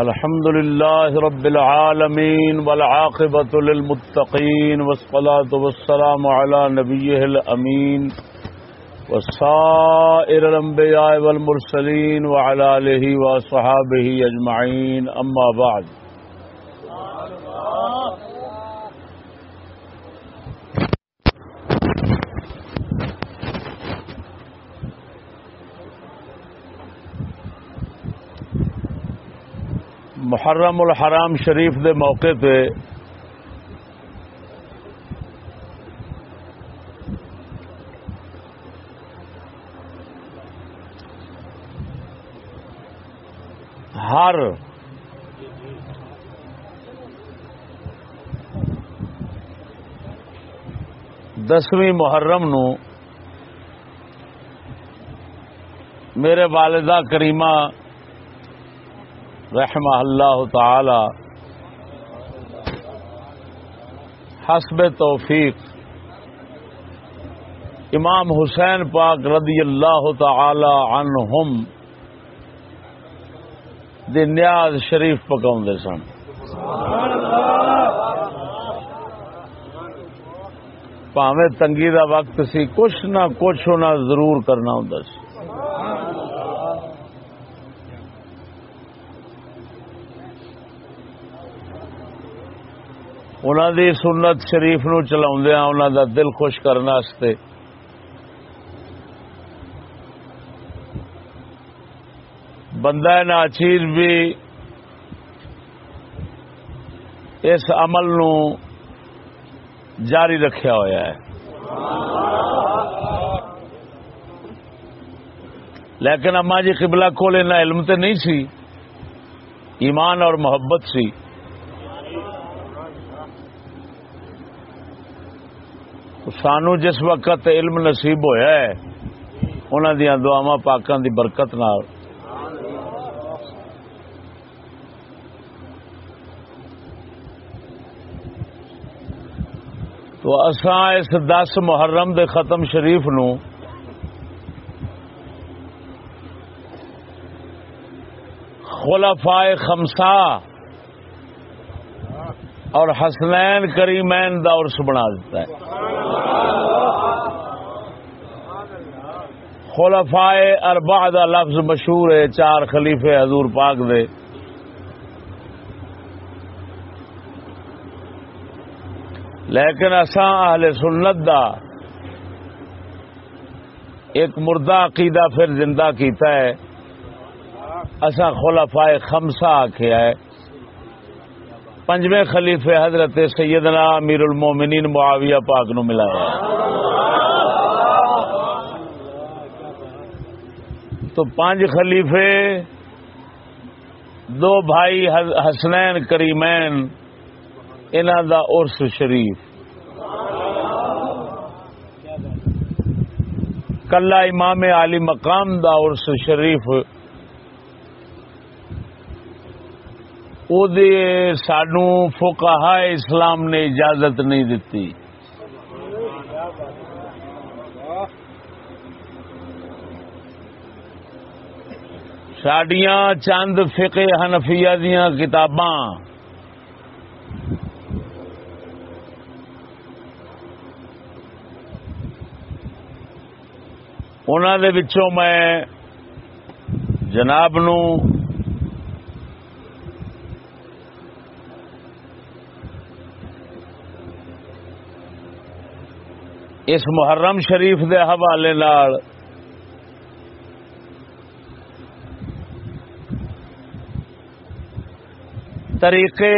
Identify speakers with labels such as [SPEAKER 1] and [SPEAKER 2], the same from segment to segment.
[SPEAKER 1] الحمد لله رب العالمين والعاقبة للمتقين والصلاة والسلام على نبيه الأمين والصائر الأنبياء والمرسلين وعلى آله وصحابه أجمعين أما بعد۔ محرم الحرام شریف دے موقع پہ ہر دسویں محرم نو میرے والدہ کریمہ رحمہ اللہ تعالی. حسب توفیق. امام حسین پاک رضی اللہ تعالی عنہم دی نیاز شریف پکاؤ سن. پاوے تنگی دا وقت سی کچھ نہ کچھ ہونا ضرور کرنا ہوں سی. انہوں دی سنت شریف نو چلا انہوں دا دل خوش کرنے بندہ ناچیر بھی اس عمل نو جاری رکھیا ہوا ہے۔ لیکن اما جی قبلہ کول علم تے نہیں سی، ایمان اور محبت سی۔ سانو جس وقت علم نصیب ہویا ہے انہوں دیا دعوا پاکوں دی برکت نال۔ تو اساں اس دس محرم دے ختم شریف نو خلفائے خمسا اور حسنین کریمین دا عرس بنا دیتا ہے۔ خلفائے اربع دا لفظ مشہور ہے، چار خلیفے حضور پاک دے۔ لیکن اساں اہل سنت دا ایک مردہ عقیدہ پھر زندہ کیتا ہے۔ اساں خلفائے خمسہ آخیا ہے پنجویں خلیفے حضرت سیدنا امیر المومنین معاویہ پاک نو ملایا تو پانچ خلیفے، دو بھائی حسنین کریمین انہوں دا عرس شریف۔ کلا امام علی مقام دا عرس شریف۔ سانو فقہا اسلام نے اجازت نہیں دیتی سڈیا چند فقے حنفیہ دیا کتاباں۔ انہوں میں جناب نو اس محرم شریف دے حوالے نال طریقے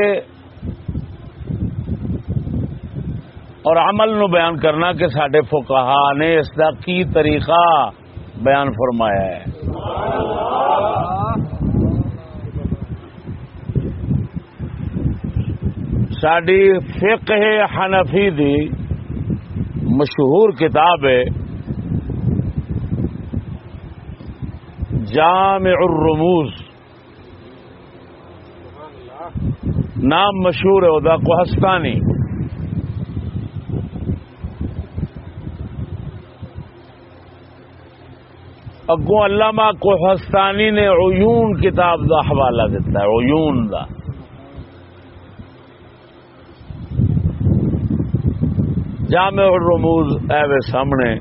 [SPEAKER 1] اور عمل نو بیان کرنا کہ سڈے فکہ نے اس کا کی طریقہ بیان فرمایا ہے۔ ساری فقہ حنفی دی مشہور کتاب ہے جامع الرموز۔ نام مشہور ہے ادا کوہستانی اگوں علامہ کوہستانی نے عیون کتاب دا حوالہ دیتا ہے، عیون دا۔ جامع الرموز ایوے سامنے۔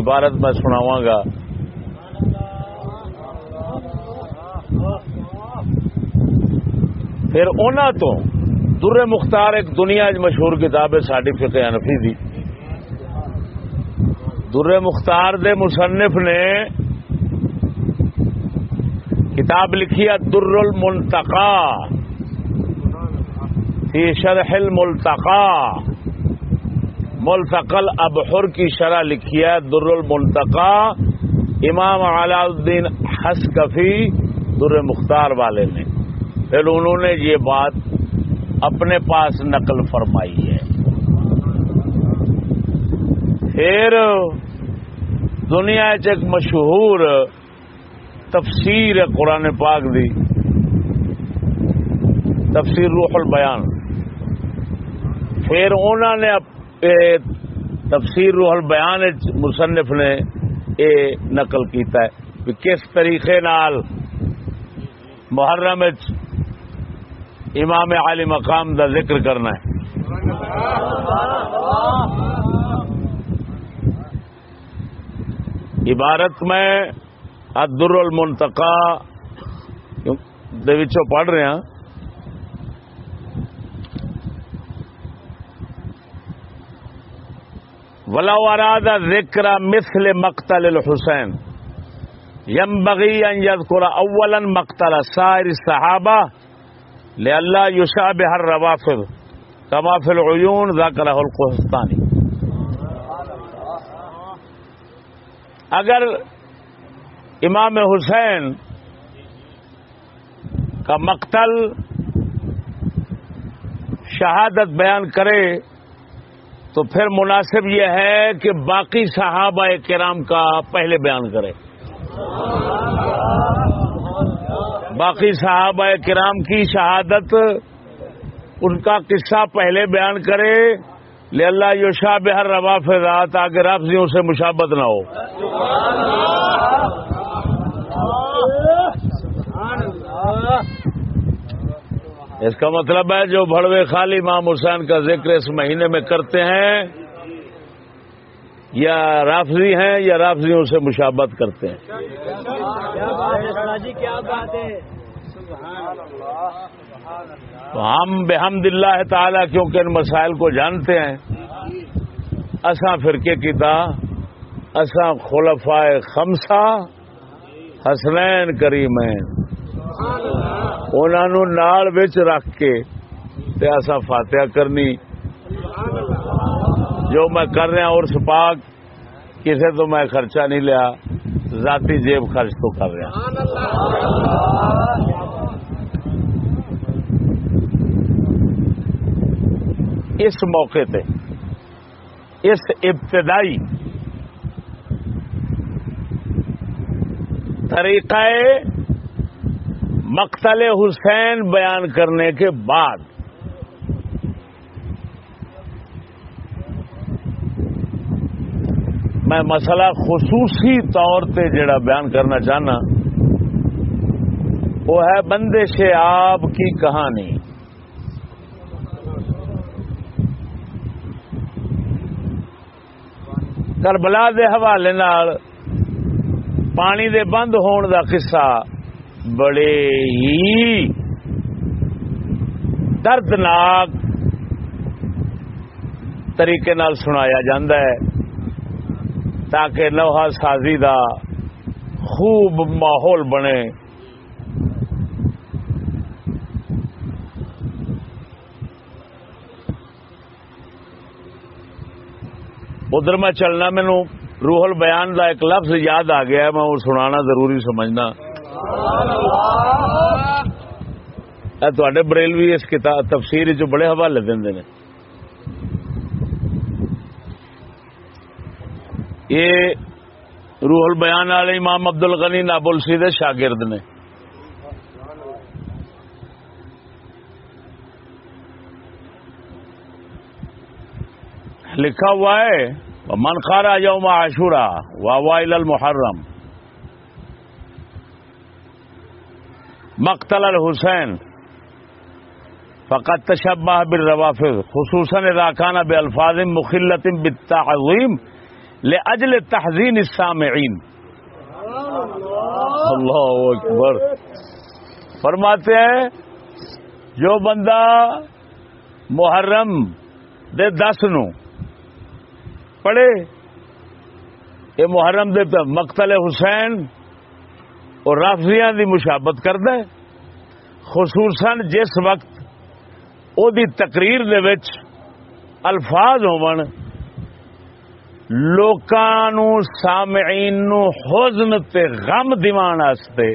[SPEAKER 1] عبارت میں سناواں گا۔ پھر انہوں تو در مختار ایک دنیا چ مشہور کتاب ہے ساری فقہ حنفی دی۔ در مختار دے مصنف نے کتاب لکھی ہے در المنتقا۔ فی شرح الملتقا ملتقل ابحر کی شرح لکھی ہے در المنتقا۔ امام علاء الدین حسکفی در مختار والے نے۔ پھر انہوں نے یہ بات اپنے پاس نقل فرمائی ہے۔ پھر دنیا ایک مشہور تفسیر ہے قرآن پاک دی۔ تفسیر روح البیان۔ پھر انہوں نے تفسیر روح البیان مصنف نے یہ نقل کیتا ہے کہ کس طریقے نال محرم امام علی مقام دا ذکر کرنا ہے۔ عبارت میں ادر المنتقا پڑھ رہے ہیں۔ ولا اراد ذکر مثل مقتل الحسین یم بغی ان یذکر اولا مقتل سائر الصحابہ لئلا یشابہ الروافض کما فی العیون ذکرہ القحستانی اگر امام حسین کا مقتل شہادت بیان کرے تو پھر مناسب یہ ہے کہ باقی صحابہ کرام کا پہلے بیان کرے۔ باقی صحابہ کرام کی شہادت ان کا قصہ پہلے بیان کرے، لے اللہ یوشا بہر روا فضا تاکہ رافضیوں سے مشابت نہ ہو۔ اس کا مطلب ہے جو بڑوے خالی امام حسین کا ذکر اس مہینے میں کرتے ہیں یا رافضی ہیں یا رافضیوں سے مشابت کرتے ہیں۔ تو ہم بحمد اللہ تعالی کیونکہ ان مسائل کو جانتے ہیں، اساں فرقے کی تا، اساں خلفائے خمسا حسنین کریمین انہوں نال رکھ کے تے اساں فاتحہ کرنی۔ جو میں کر رہا اور پاک کسے تو میں خرچہ نہیں لیا ذاتی جیب خرچ تو کر رہا اس موقع تے اس ابتدائی طریقہ مقتل حسین بیان کرنے کے بعد میں مسئلہ خصوصی طور پہ جڑا بیان کرنا چاہنا، وہ ہے بندے سے آپ کی کہانی۔ کربلا دے حوالے نال پانی دے بند ہون دا قصہ بڑے ہی دردناک طریقے نال سنایا جاندہ ہے۔ تاکہ لوہا سازی دا خوب ماحول بنے۔ ادھر میں چلنا مینو روح البیان دا ایک لفظ یاد آ گیا میں وہ سنانا ضروری سمجھنا۔ بریلوی اس کتاب تفسیر چ بڑے حوالے دے یہ روح البیان والے امام عبد الغنی نابل سی دے شاگرد نے۔ لکھا ہوا ہے من خارا یوم عاشورہ وائل المحرم۔ مقتل الحسین فقط تشبہ بالروافظ خصوصاً اذا كان بالفاظ مخلت بالتعظیم۔ لاجل تحزین السامعین اللہ اکبر۔ فرماتے ہیں، جو بندہ محرم دے دس نو پڑھے، یہ محرم دے مقتل حسین اور رافضیاں دی مشابت کرد خصوصاً جس وقت او دی تقریر دے وچ الفاظ ہون لوکاں سامعین نو حزن تے غم دیوان واسطے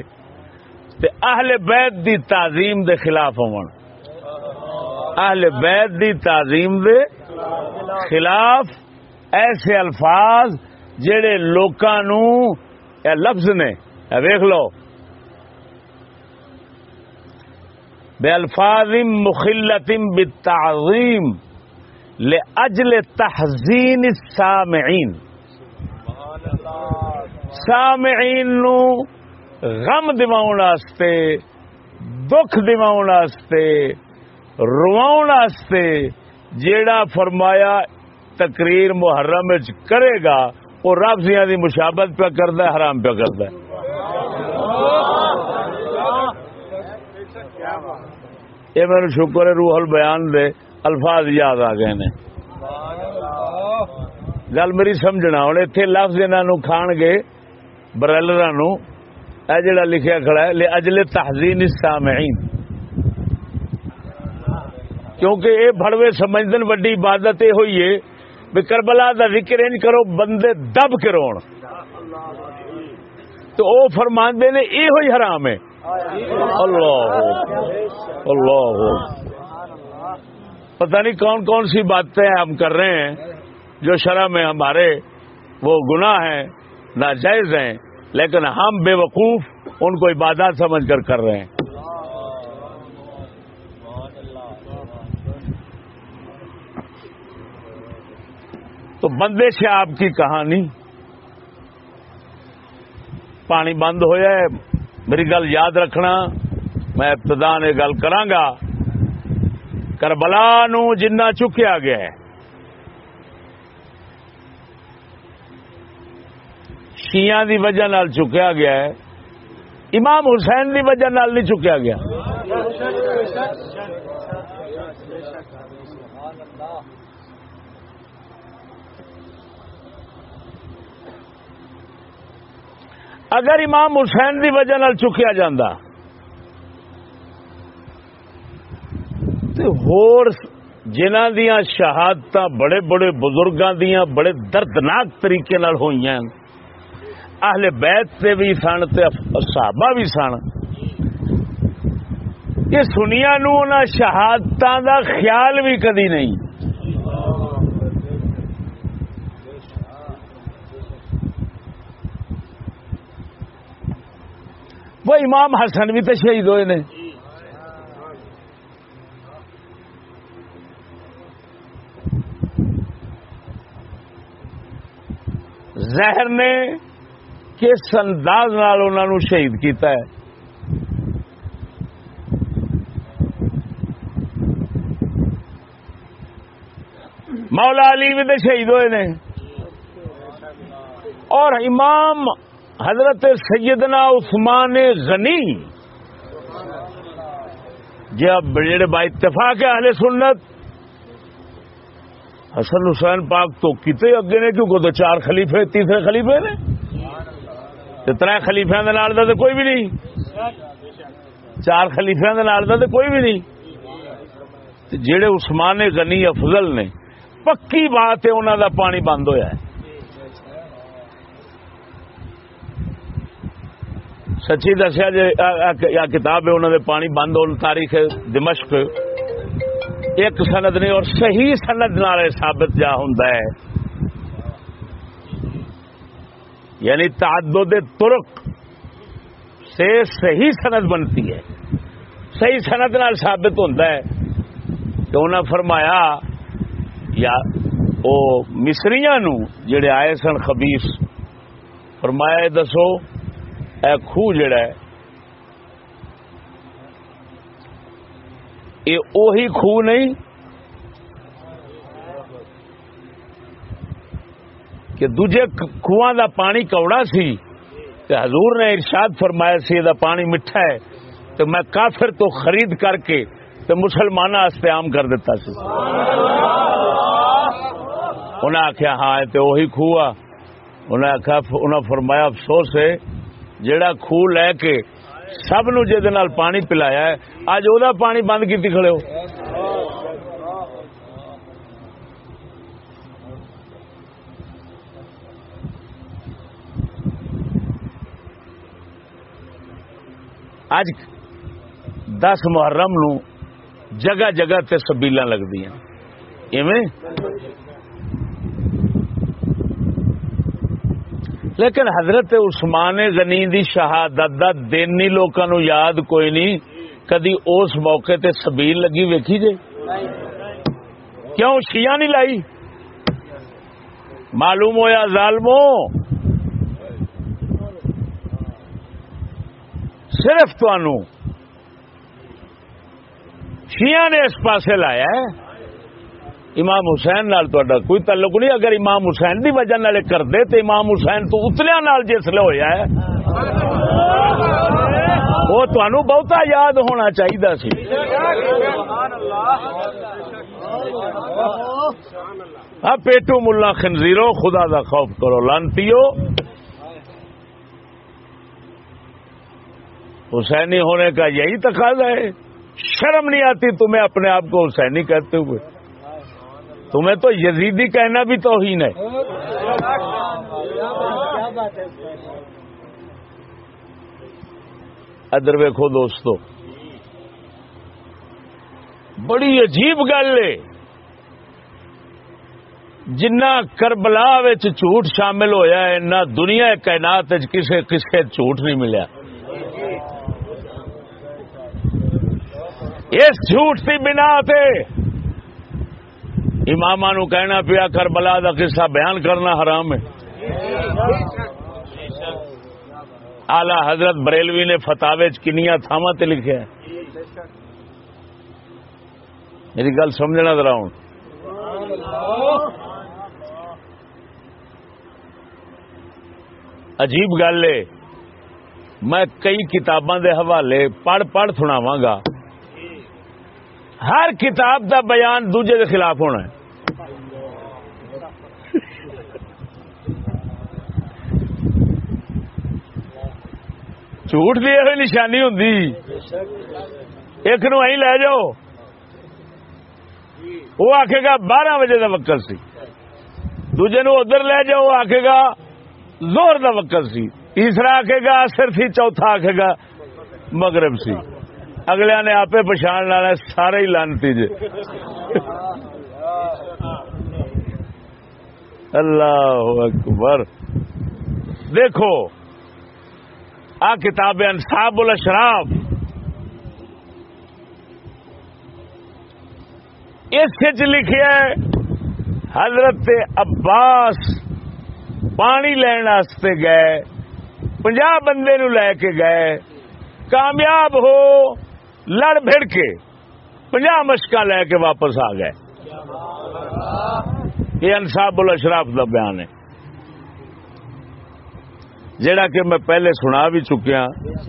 [SPEAKER 1] تے اہل بیت دی تعظیم دے خلاف ہون۔ اہل بیت دی تعظیم دے خلاف ایسے الفاظ جڑے لوکاں نو اے لفظ نے، اے ویکھ لو۔ بے الفاظ مخلت بالتعظیم۔ لأجل تحزین السامعین سامعین نو غم دماؤن واسطے، دکھ دماؤن واسطے، رواؤن واسطے جیڑا فرمایا تقریر محرم کرے گا وہ رابطیاں دی مشابت پہ کرتا ہے، حرام پہ کرتا ہے۔ یہ میرے شکر ہے روح البیان دے الفاظ یاد آ گئے نے۔ گل میری سمجھنا، ہوں اتنے لفظ انہوں کھان گے برلر اے جڑا لکھیا کھڑا ہے اجل تحزین السامعین کیونکہ اے بڑوے سمجھدن، وڈی عبادت یہ ہوئی ہے بھی کربلا دا ذکر انج کرو، بندے دب کے رون۔ تو او فرماندے نے یہ ہوئی حرام ہے اللہ اللہ پتہ نہیں کون کون سی باتیں ہم کر رہے ہیں، جو شرح میں ہمارے وہ گناہ ہیں، ناجائز ہیں، لیکن ہم بے وقوف ان کو عبادات سمجھ کر کر رہے ہیں۔ تو بندے سے آپ کی کہانی، پانی بند ہوا ہے میری گل یاد رکھنا، میں ابتدا نے گل کرانگا کربلا نو جنہ چکیا گیا ہے۔ شیعہ دی وجہ نال چکیا گیا ہے۔ امام حسین دی وجہ نال نہیں چکیا گیا۔ اگر امام حسین دی وجہ نال چکیا جاندہ تو ہور جنہ دیا شہادت بڑے بڑے بزرگاں دیا بڑے دردناک طریقے نال ہوئی ہیں۔ اہل بیت سے بھی سن تے صحابہ بھی سن۔ یہ سنیا نو شہادت دا خیال بھی کدی نہیں۔ وہ امام حسن بھی تو شہید ہوئے نے۔ زہر نے کس انداز نال انہوں شہید کیتا ہے؟ مولا علی بھی تو شہید ہوئے نے۔ اور امام حضرت سیدنا عثمان غنی جب جڑے با اتفاق اہل سنت حسن حسین پاک تو کتے اگے نے کیونکہ تو چار خلیفے، تیسرے خلیفے نے؟ تر خلیفیا تو کوئی بھی نہیں۔ چار خلیفیا تو کوئی بھی نہیں۔ جہے عثمان غنی افضل نے، پکی بات ہے انہوں دا پانی بند ہویا ہے۔ سچی دسیا جی کتاب ہے انہوں نے پانی بند ہو تاریخ دمشق ایک سند نے اور صحیح سند نال ثابت جا ہوں یعنی تعدد ترک سے صحیح سند بنتی ہے۔ صحیح سند نال ثابت ہوتا ہے۔ کہ انہوں نے فرمایا، یا مصری نو جڑے آئے سن خبیس فرمایا دسو، اے خوہ جڑا ہے یہ اوہی خوہ نہیں کہ دوجے خواہ دا پانی کوڑا سی تے حضور نے ارشاد فرمایا سی دا پانی مٹھا ہے تو میں کافر تو خرید کر کے تو مسلمان عام کر دیتا سی۔ انہیں آخیا ہاں تو وہی خوہ انہیں آخیا انہیں فرمایا افسوس ہے جڑا خوہ لے کے سب نو نال پانی پلایا ہے اج وہ پانی بند کی کھڑے ہو اج دس محرم نو جگہ جگہ تے سبیل لگتی ہیں لیکن حضرت عثمان غنی دی شہادت دا دن نہیں لوگوں یاد کوئی نہیں، کدی اس موقع تے سبیل لگی ویکھی جے؟ کیوں شیعہ نہیں لائی؟ معلوم ہویا ظالمو۔ صرف تنوع شیعہ نے اس پاسے لایا ہے۔ امام حسین نال تا کوئی تعلق نہیں، اگر امام حسین دی وجہ نال کر دے تو امام حسین تو اتلیا نال جسل ہوا ہے، وہ تنوع بہتا یاد ہونا چاہیے سی۔ ہاں پیٹو ملا خنزیرو، خدا دا خوف کرو، لانتیو۔ حسینی ہونے کا یہی تقاضا ہے۔ شرم نہیں آتی تمہیں اپنے آپ کو حسینی کہتے ہوئے۔ تمہیں تو یزیدی کہنا بھی تو ہی نہیں ادر ویکو دوستو۔ بڑی عجیب گل ہے۔ جنا کربلا جھوٹ شامل ہویا ہے، نہ دنیا کائنات کسے کسے جھوٹ نہیں ملیا۔ اس جھوٹ کی بنا تے امام نو کہنا پیا کر، بلا کا قصہ بیان کرنا حرام ہے۔ آلہ حضرت بریلوی نے فتح کنیا تھاوا تے لکھا ہے۔ میری گل سمجھنا ذرا ہوں۔ عجیب گل ہے۔ میں کئی کتاباں دے حوالے پڑھ پڑھ سناواں گا۔ ہر کتاب دا بیان دوجے کے خلاف ہونا ہے۔ جھوٹ دی یہ نشانی ہوں ایک نو لے جاؤ۔ وہ آخے گا بارہ بجے کا وقت سی۔ دوجے نو ادھر لے جاؤ وہ آخے گا زور کا وقت سی۔ تیسرا آخے گا اثر سی چوتھا آخے گا مغرب سی۔ اگلے نے آپ پچھان لانا سارے ہی لانتی جی اللہ اکبر۔ دیکھو، آ کتاب انصاب الاشراف اس لکھے حضرت عباس پانی لین گئے پنجا بندے نو لے کے گئے، کامیاب ہو۔ لڑ بھڑ کے پنجا مشکا لے کے واپس آ گئے۔ یہ انصاب الاشراف کا بیان ہے۔ جڑا کہ میں پہلے سنا بھی چکیا ہاں۔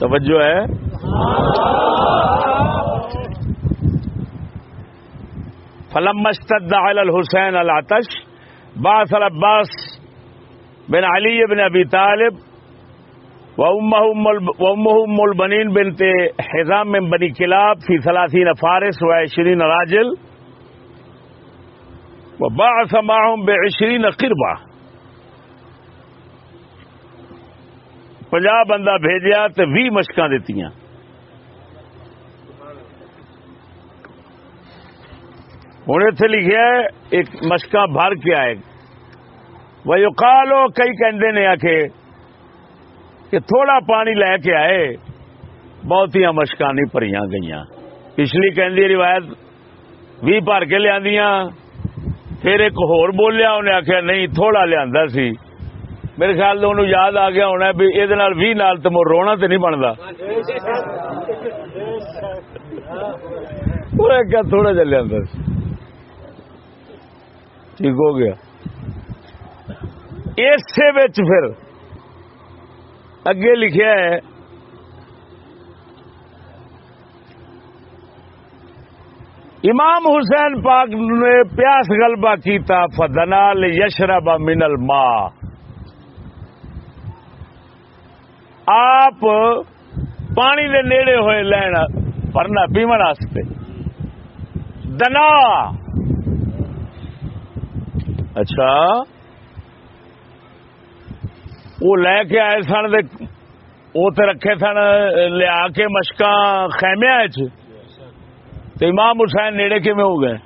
[SPEAKER 1] توجہ ہے۔ فلم مستد الحسین العتش باس العباس بن علی بن ابی طالب ام البنین بنت حزام من بنی کلاب فی ثلاثین فارس و عشرین راجل و بعث معهم بعشرین قربہ۔ پنجا بندہ بھیجیا تو بھی مشکاں دیتی ہوں اتنے لکھا ایک مشکا بھر کے آئے۔ وہ کالو کئی کہندے نے آ کہ تھوڑا پانی لے کے آئے بہت مشکا نہیں پری گئی پچھلی کہ روایت بھی بھر کے لیا پھر ایک ہور بولیا، انہیں آخیا نہیں، تھوڑا لیا سی۔ میرے خیال سے انہوں یاد آ گیا ہونا بھی یہ بھی نال تو مر رونا تو نہیں بنتا تھوڑا جا لیا ٹھیک ہو گیا۔ اسے پھر اگے لکھیا ہے، امام حسین پاک نے پیاس غلبہ کیتا فدنال یشرب من الماء۔ آپ پانی دے نیڑے ہوئے لینا پڑنا پیمن واسطے دنا۔ اچھا۔ وہ لے کے آئے سن وہ رکھے سن، لیا کے مشکا خیمیا تو امام حسین نیڑے کی ہو گئے؟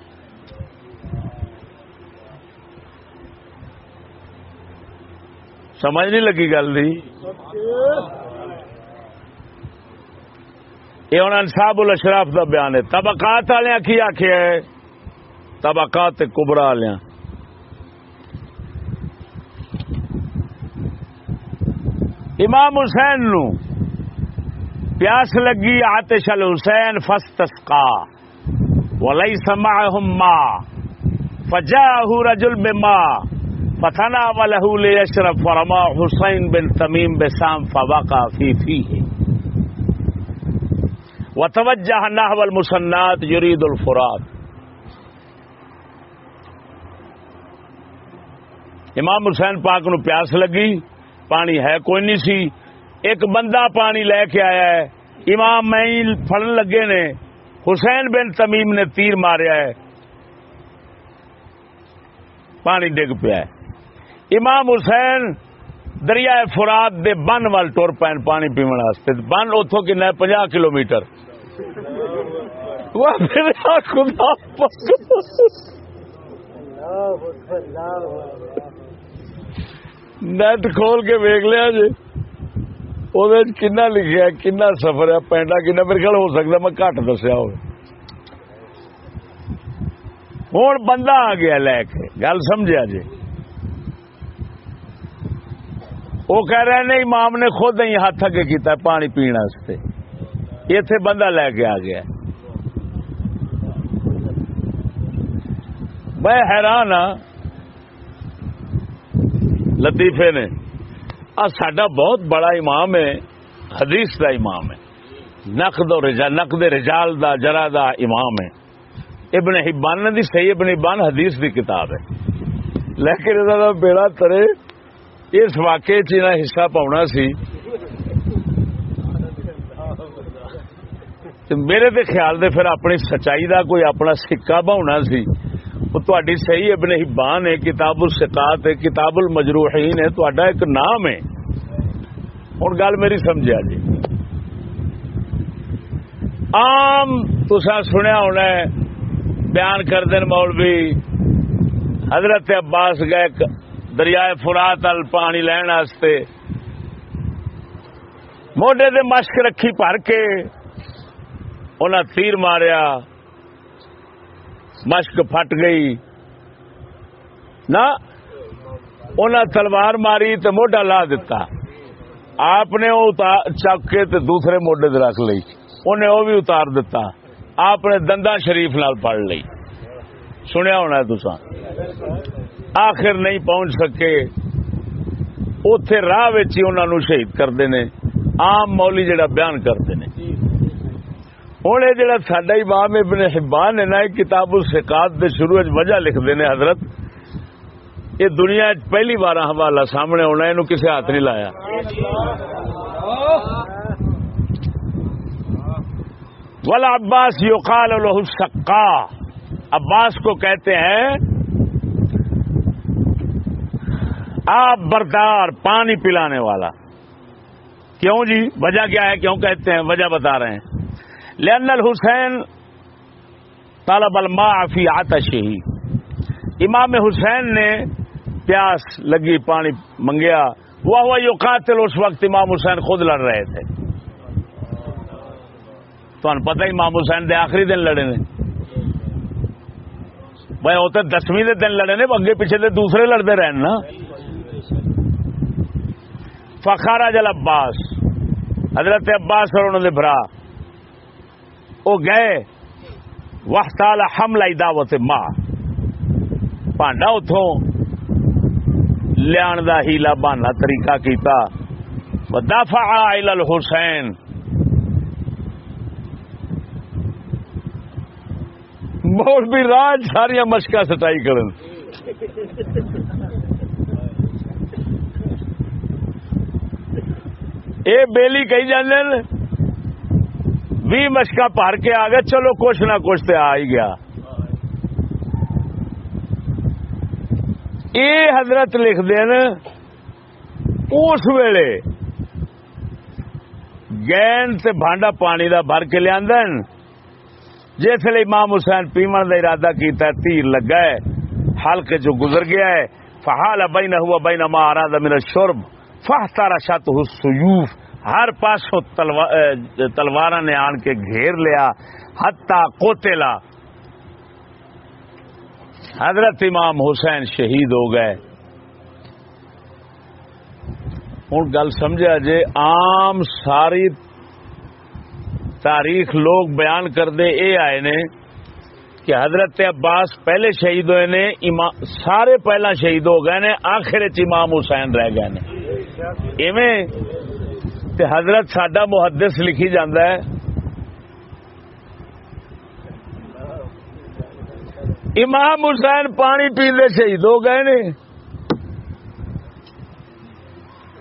[SPEAKER 1] سمجھ نہیں لگی گل دی۔ یہ ہوں انصاب الاشراف کا بیان ہے۔ طبقات والے کی آخیا ہے؟ طبقات کبرا والے امام حسین نو پیاس لگی آتش الحسین فستسقا وليس معهم ماء فجاءه رجل بماء فتناوله ليشرب فرمى حسين بن تميم بسام فوقع في فيه وتوجه نحو المسنات يريد الفرات امام حسین پاک نو پیاس لگی پانی ہے، کوئی نہیں سی۔ ایک بندہ پانی لے کے آیا ہے۔ امام میں پڑن لگے نے۔ حسین بن تمیم نے تیر ماریا ہے۔ پانی ڈگ پیا ہے۔ امام حسین دریا فراد دے بن وال ٹور پین پانی پیمن واسطے۔ بن اتوں کن پنجا کلو میٹر خدا نیٹ کھول کے ویگ لیا جی وہ کنا لکھا کنا سفر ہے پینڈا کنا میرے خیال ہو سکتا میں گھٹ دسیا ہو ہوں بندہ آ گیا لے کے گل سمجھا جی وہ کہہ رہے ہیں امام نے خود ہی ہاتھ اگے کیتا ہے پانی پینے اتے بندہ لے کے آ گیا میں حیران ہاں لطیفے نے۔ آ سڈا بہت بڑا امام ہے، حدیث دا امام ہے۔ نقد و رجال، نقد رجال دا، جرا دا امام ہے۔ ابن حبان دی صحیح، ابن حبان حدیث دی کتاب ہے۔ لیکن دا بیڑا ترے، اس واقعے چ حصہ پاؤنا سی۔ میرے تے خیال دے پھر اپنی سچائی دا کوئی اپنا سکہ بہنا سی۔ وہ صحیح ابن حبان ہے کتاب السقات ہے کتاب المجروحین ہے تو ایک نام ہے ہوں گل میری سمجھا جی عام تسا سنیا ہونا ہے بیان کر دین مولوی حضرت عباس گئے دریائے فرات ال پانی لین واسطے موڈے دے مشک رکھی بھر کے انہیں تیر ماریا مشک پھٹ گئی۔ نہ انہیں تلوار ماری تو موڈا لا دیتا آپ نے چک کے دوسرے موڈے رکھ لی انہیں وہ بھی اتار دیتا آپ نے دندا شریف نال پڑھ لی سنیا ہونا تسا آخر نہیں پہنچ سکے۔ اتے راہ انہوں شہید کرتے ہیں آم مولی جڑا بیان کرتے ہیں ہوں یہ جڑا سڈا امام ابن حبان ہے نا کتاب السکات دے شروع وجہ لکھتے ہیں حضرت۔ یہ دنیا پہلی بار حوالہ سامنے ہونا یہ کسی ہاتھ نہیں لایا۔ ولا عباس یقال له سکا عباس کو کہتے ہیں، آپ بردار پانی پلانے والا۔ کیوں جی؟ وجہ کیا ہے؟ کیوں کہتے ہیں؟ وجہ بتا رہے ہیں۔ لأن الحسین طلب الماء فی آتش ہی امام حسین نے پیاس لگی، پانی منگیا۔ وہ ہوا یو قاتل اس وقت امام حسین خود لڑ رہے تھے۔ تمہیں پتہ امام حسین دے آخری دن لڑے نے۔ بھائی، وہ تو دسویں دے دن لڑے نے اگے پیچھے دے دوسرے لڑتے رہن نا۔ فخارا جل عباس حضرت عباس اور انہوں نے برا وہ گئے وقت حملہ دعوت ماں پانڈا اتوں لیا دا ہیلا بہانا طریقہ کیتا۔ دفاع الى الحسین مول بھی راج ساریا مشکا سٹائی کرن۔ اے بیلی کہی جانے بھی مشکا پار کے آ گئے، چلو کچھ نہ کچھ تو آ ہی گیا۔ اے حضرت لکھ دین، اس ویلے گین سے بھانڈا پانی دا بھر کے لیا جس لیے امام حسین پیمن کا ارادہ کیتا ہے، تیر لگا ہے ہلکے جو گزر گیا ہے فہال بین ہوا بین ما اراد من شرب فہ تارا شت سیوف ہر پاسوں تلوار نے آن کے گھیر لیا ہتا کوتےلا حضرت امام حسین شہید ہو گئے۔ ہوں، گل سمجھا جے، عام ساری تاریخ لوگ بیان کر دے، اے آئے نے کہ حضرت عباس پہلے شہید ہوئے نے سارے پہلا شہید ہو گئے نے آخر امام حسین رہ گئے نے۔ ایویں تے حضرت ساڈا محدث لکھی جاندہ ہے۔ امام حسین پانی پیندے شہید ہو گئے نے۔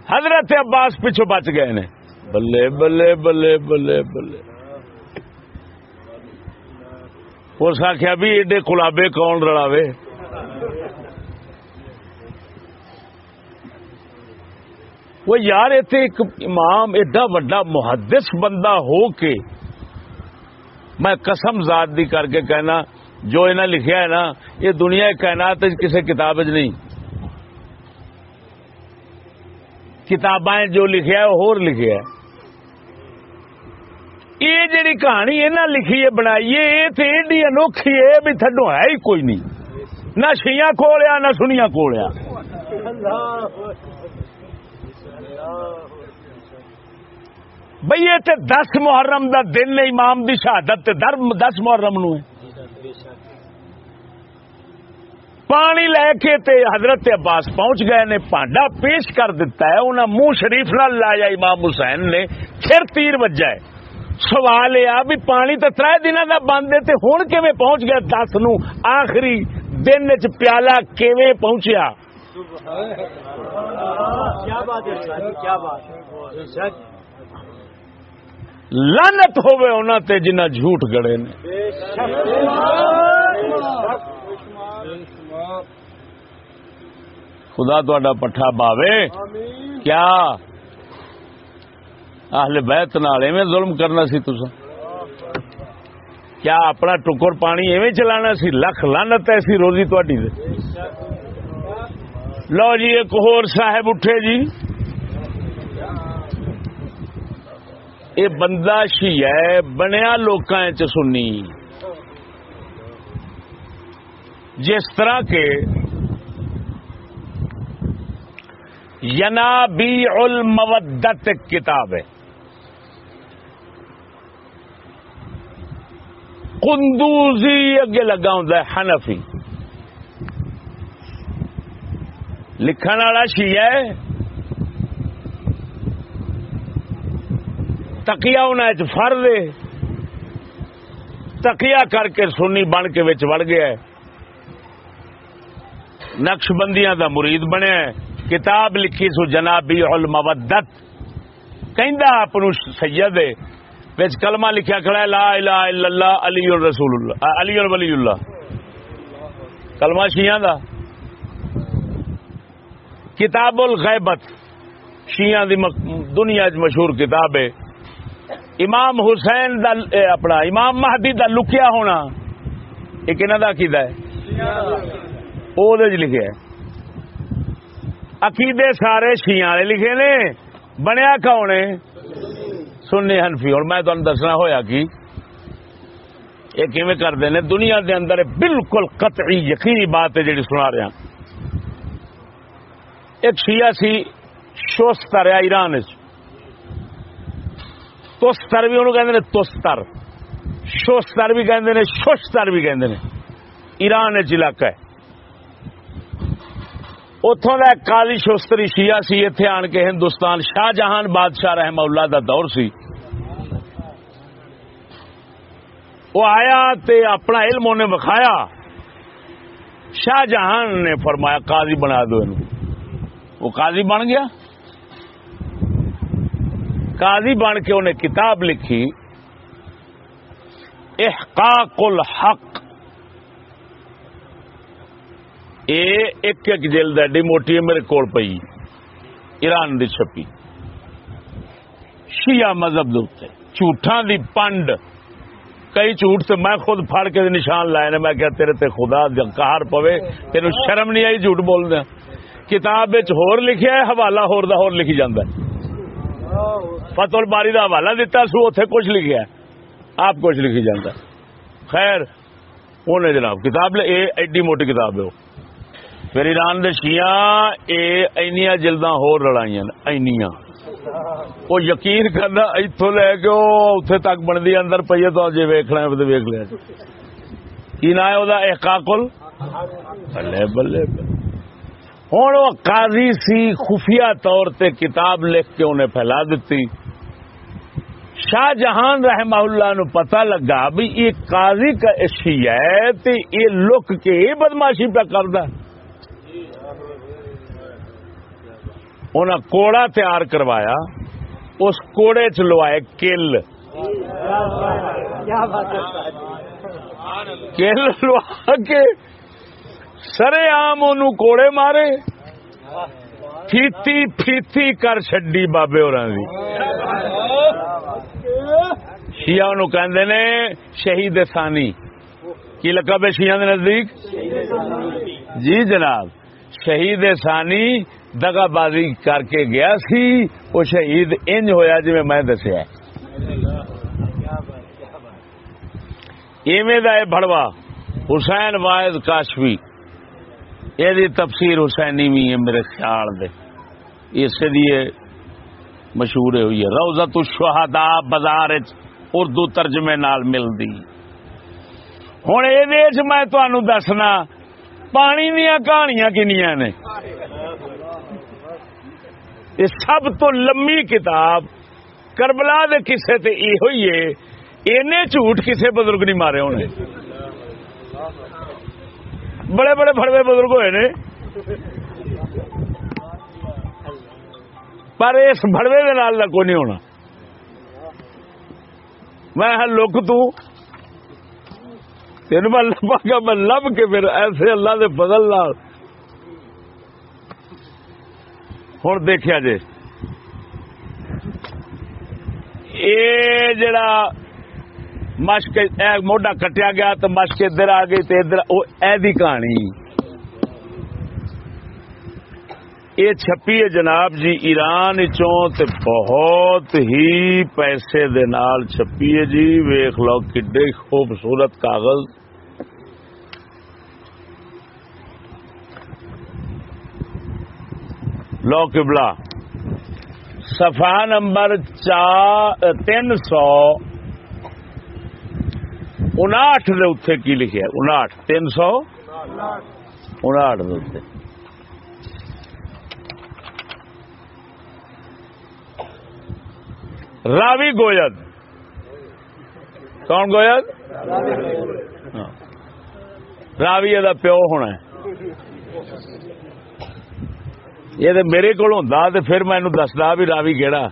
[SPEAKER 1] حضرت عباس پیچھو بچ گئے نے۔ بلے بلے بلے بلے بلے۔ اس آخیا بھی ایڈے کلابے کون رڑاوے؟ وہ یار اتنے ایک امام، ایڈا وڈا محدث بندہ ہو کے میں قسم ذات دی کر کے کہنا، جو انہیں لکھیا ہے نا، یہ دنیا کائنات کسی کتاب چ نہیں۔ کتابیں جو لکھیا ہے، وہ ہور لکھیا ہے۔ یہ جڑی کہانی انہیں لکھی ہے، بنائی ہے، یہ تو ایڈی انوکھی ہے بھی تھڈو ہے ہی کوئی نہیں۔ نہ شیاں کولیا نہ سنیا کولیا بھئی یہ تے دس محرم دا دن امام دی شہادت تے۔ دس محرم نو۔ ہے پانی لے کے تے حضرت عباس پہنچ گئے نے، پانڈا پیش کر دیتا ہے۔ انہیں منہ شریف نہ لایا امام حسین نے۔ پھر تیر بجا ہے۔ سوال یہ بھی پانی تو تر دن کا بند ہے ہوں کی پہنچ گیا دس نو آخری دن چ پیالہ کیویں پہنچیا؟ لانت ہوئے انہوں تے جنہ جھوٹ گڑے نے۔ خدا تا پٹھا باوے۔ کیا؟ اہل بیت نال ایویں ظلم کرنا سی تسا کیا اپنا ٹکر پانی ایویں چلانا سی؟ لکھ لانت ایسی روزی تھی لو جی ایک ہور صاحب اٹھے جی۔ یہ بندہ شی ہے، بنیا لوکاں چ سنی۔ جس طرح کے ینابی المودت کتاب ہے۔ کندوزی اگے لگا ہوں ہنفی لکھن والا شیعہ ہے۔ تکیا انہیں فر دے تکیا کر کے سنی بن کے وڑ گیا ہے۔ نقش بندیاں دا مرید بنیا کتاب لکھی سو جنابی المودت۔ کہندا اپنو سید وچ کلمہ لکھیا کھڑا ہے، لا الہ الا اللہ، علی رسول اللہ، علی ولی اللہ۔ کلمہ شیعہ دا۔ کتاب الغیبت، شیعہ دی دنیا چ مشہور کتاب ہے۔ امام حسین دا اپنا، امام مہدی دا لکیا ہونا یہ کنہ دا عقیدہ ہے۔ وہ لکھے عقیدے سارے شیاں والے لکھے نے، بنیا کون ہے؟ سنی ہنفی اور میں تمہیں دسنا ہویا کہ یہ کیویں کرتے ہیں دنیا دے اندر بالکل قطعی یقینی بات ہے جی سنا رہا ہوں ایک شیعہ سی شوستر ہے، ایران توستر بھی انہوں کہتے ہیں توستر شوستر بھی کہتے ہیں شوستر بھی کہتے ہیں ایران علاقہ ہے۔ اتوں کا کالی شوستری شیعہ سی اتنے آن کے ہندوستان شاہ جہان بادشاہ رحمہ اللہ دا دور سی۔ وہ آیا تے اپنا علم انہیں بکھایا شاہ جہان نے فرمایا، قاضی بنا دو انہوں۔ وہ قاضی بن گیا۔ قاضی بن کے انہیں کتاب لکھی، احقاق الحق۔ اے ایک ایک جلد ایڈی موٹی ہے، میرے کول پئی۔ ایران دی چھپی۔ شیعہ مذہب دے جھوٹاں دی پنڈ۔ کئی جھوٹ سے میں خود پھڑ کے نشان لائے نے، میں کیا تیرے تے خدا کہار پوے تینو شرم نہیں آئی جھوٹ بول دیا کتاب ہور لکھیا ہے، حوالہ ہور دا ہور لکھی جاندہ ہے۔ فتح الباری دا حوالہ دیتا سو اتنے کچھ لکھیا ہے۔ آپ کچھ لکھی جاندہ ہے۔ خیر انہیں جناب، کتاب لے، اے ایڈی موٹی کتاب ہے وہ۔ پھر ایران دے شیعہ، اے اینیاں جلداں ہور لڑائیاں اینیاں۔ وہ یقین کرنا اتو لے کے اتنے تک بنتی اندر پی تو جی ویکنا ہے تو ویک لیا۔ کی نا ہے وہ احقاقل بلے بلے۔ ہوں وہ قاضی سی خفیہ طور تے کتاب لکھ کے انہیں پھیلا دیتی۔ شاہ جہان رحمہ اللہ نو پتہ لگا بھی یہ قاضی کا اشی ہے تے یہ لک کے بدماشی پہ کردا۔ انہیں کوڑا تیار کروایا اس کوڑے چ لوائے کل کل لوا کے سرے آم ان کوڑے مارے۔ فیتی فیتی کر چڈی بابے اور شیا کہ شہید ثانی۔ کی لقب ہے شیا نزدیک؟ جی جناب، شہید ثانی دگا بازی کر کے گیا سی، وہ شہید انج ہویا جی میں دسیا۔ ایویں دا بڑوا حسین واحد کاشوی۔ یہ تفسیر حسینی بھی ہے میرے خیال دے اس لیے مشہور ہوئی ہے روزت الشہداء بازار اردو ترجمے نال ملتی ہوں یہ میں تمہوں دسنا پانی دیا کہانیاں کنیا نے یہ سب تو لمبی کتاب کربلا دے کسے تے یہ ہوئی ہے اینے جھوٹ کسے بزرگ نہیں مارے ہونے بڑے بڑے بڑے بزرگ ہوئے نے۔ پر اس بڑوے کے نال کو نہیں ہونا۔ میں ہاں لک تو۔ تین میں لبا گا میں لب کے پھر ایسے اللہ دے بدل لال ہوں دیکھا جی یہ جڑا مشک موڈا کٹیا گیا تو مشک ادھر آ گئی تو ادھر ایدی کہانی۔ یہ چھپی ہے جناب جی ایران چون تے بہت ہی پیسے دے نال چھپی ہے جی۔ ویخ لو کڈے خوبصورت کاغذ۔ لو قبلہ۔ صفحہ نمبر چار، تین سو انٹھ دے اتنے کی لکھا انٹھ تین سو؟ انٹھ دے راوی گوید۔ کون گوید؟ ہاں۔ راوی یہ پیو ہونا یہ میرے کو پھر مینو دستا بھی راوی کہڑا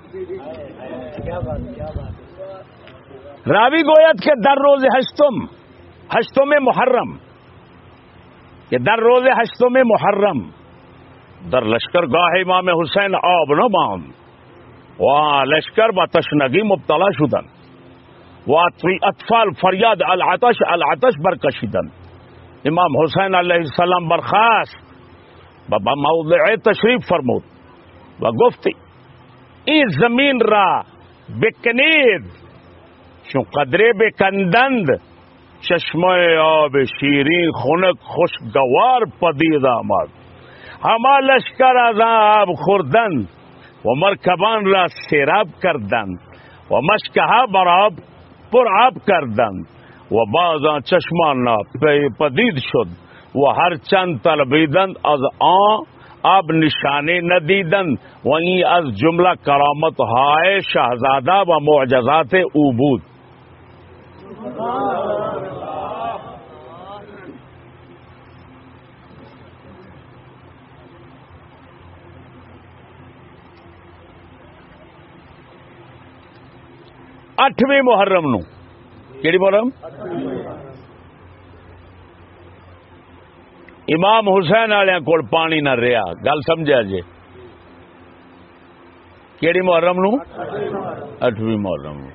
[SPEAKER 1] راوی گویت کے در روز ہستم ہستوں میں محرم یہ در روز ہستوں میں محرم، در لشکر گاہ امام حسین آب نو مام وہاں لشکر ب تشنگی مبتلا شدن اطفال فریاد العتش العتش برکشیدن۔ امام حسین علیہ السلام برخاست بابا موضع تشریف فرمود، و گفتی این زمین را بکنید چون قدره بکندند چشمہ آب شیرین، خنک خوشگوار پدید آمد. ہما لشکر از آب خوردن و مرکبان را سیراب کردن و مشکها براب پر آب کردن و بعضا چشمان پدید شد و هر چند طلبیدن از آن اب نشانے نہ دیدن وہیں از جملہ کرامت ہائے شہزادہ و معجزات اوبود اٹھویں محرم نو کیڑی محرم امام حسین والے کول پانی نہ رہا گل سمجھا جی کہڑی محرم نو اٹھویں محرم نو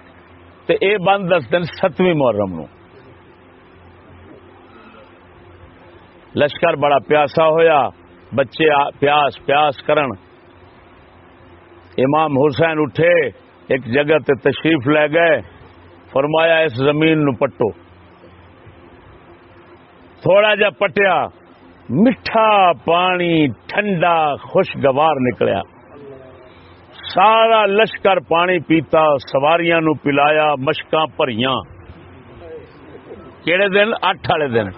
[SPEAKER 1] تے اے بند دس دن ستویں محرم نو لشکر بڑا پیاسا ہویا بچے پیاس پیاس کرن امام حسین اٹھے ایک جگہ تے تشریف لے گئے، فرمایا اس زمین نو پٹو۔ تھوڑا جا پٹیا، میٹھا پانی، ٹھنڈا، خوشگوار نکلیا۔ سارا لشکر پانی پیتا، سواریاں نو پلایا، مشکاں پریاں۔ کہڑے دن؟ اٹھ والے دن۔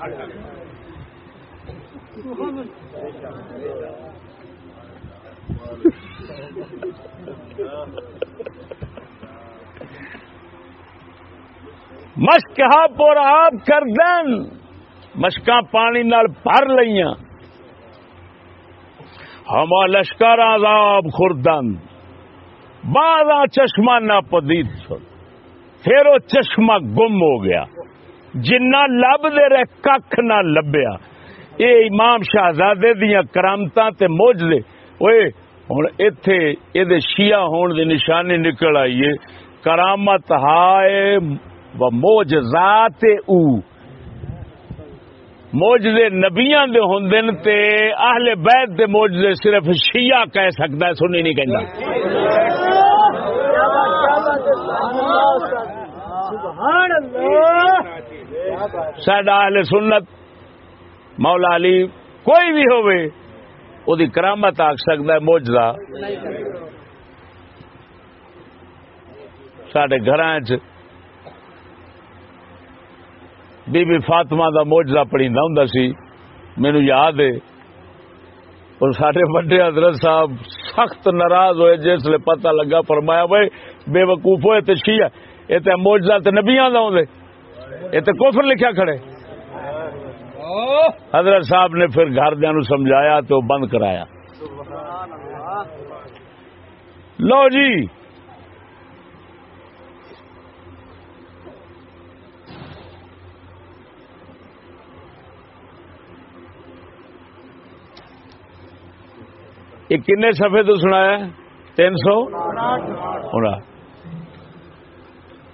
[SPEAKER 1] مشکا پور آپ کر دین۔ مشکا پانی نال بھر لیا ہما لشکر آزاد خوردن بعد چشمہ نہ پدید پھر وہ چشمہ گم ہو گیا۔ جنا لب دے رہے کھ نہ لبیا۔ اے امام شہزادے دیا کرامت موج دے۔ ہوں اتے یہ شیعہ ہون دی نشانی نکل آئیے۔ کرامت ہائے و موج ذات او۔ موجے نبیاں دے ہوندن تے اہل بیت دے موجے صرف شیعہ کہہ سکتا ہے، سنی نہیں کہنا سڈا اہل سنت، مولا علی، کوئی بھی ہوئے او دی کرامت آخ سکتا ہے موجدہ سڈے گھر بی بی فاطمہ دا موجزہ پڑھیندا ہوندا سی۔ مینوں یاد ہے۔ اور سارے بڑے حضرت صاحب سخت ناراض ہوئے، جس لے پتہ لگا، فرمایا، بھائی، بے وقوف ہوئے تے شیعہ، اے تے موجزہ تے نبیاں دا ہوندے اے تے کفر لکھیا کھڑے۔ حضرت صاحب نے پھر گھر دیا نو سمجھایا تو بند کرایا۔ لو جی یہ کن سفے تو سنایا تین سو؟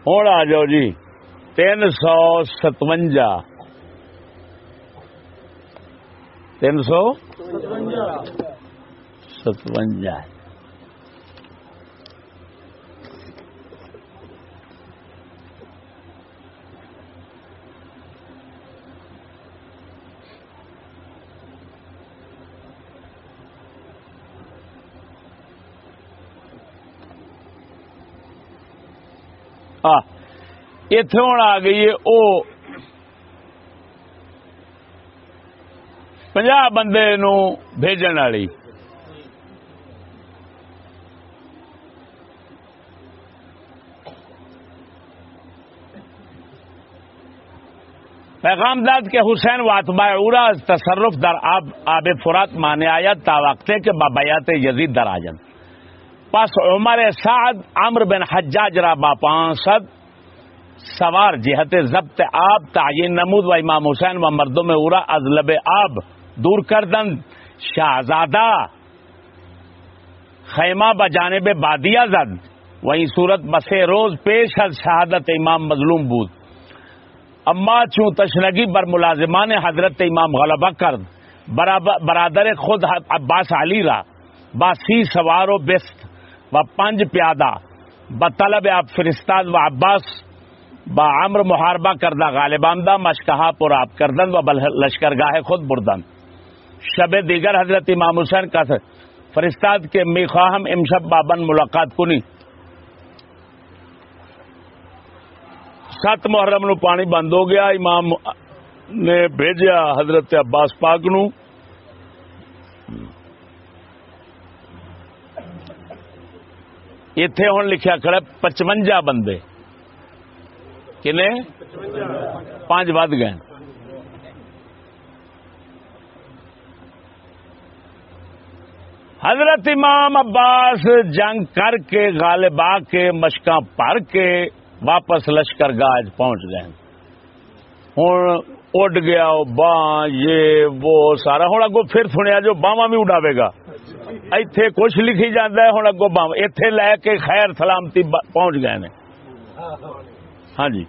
[SPEAKER 1] ہوں آ۔ جاؤ جی۔ تین سو ستوجا تین سو ستوجا اتے ہوں آ گئی ہے وہ پنجا بندے نو بھیجن والی۔ پیغام داد کے حسین واتبا تصرف در آب آب فرات مانے آیا، تا وقت کے بابیات یزید در آجن۔ پس عمر سعد، عمر بن حجاج را با پانسد سوار جہت ضبط آب، تعین نمود و امام حسین و مردم اورا از لب آب دور کردن شہزادہ خیمہ بجانب بادیا زد. وہیں صورت بسے روز پیش از شہادت امام مظلوم بود. اما چون تشنگی بر ملازمان حضرت امام غلبہ کرد. برادر خود عباس علی را با سی سوار و بست. و پنج پیادہ، بطلب آپ فرستاد و عباس با عمر محاربہ کردہ غالباندہ مشکہا پر آپ کردن و لشکر گاہ خود بردن۔ شب دیگر حضرت امام حسین کا فرستاد کے می خواہم امشب بابن ملاقات کنی۔ سات محرم نو پانی بند ہو گیا، امام نے بھیجا حضرت عباس پاک نو۔ اتے ہوں لکھا کھڑا پچوجا بندے۔ کنے؟ پانچ ود گئے۔ حضرت امام عباس جنگ کر کے، غالب آ کے مشکا پر کے واپس لشکر گاج پہنچ گئے۔ ہوں اڈ گیا باں، یہ، وہ، سارا۔ ہوں اگو پھر سنیا جو باواں بھی اڈاوے گا۔ ایتھے کچھ لکھی جاتا ہے ہوں اگو باواں ایتھے لے کے خیر سلامتی پہنچ گئے نے۔ ہاں جی۔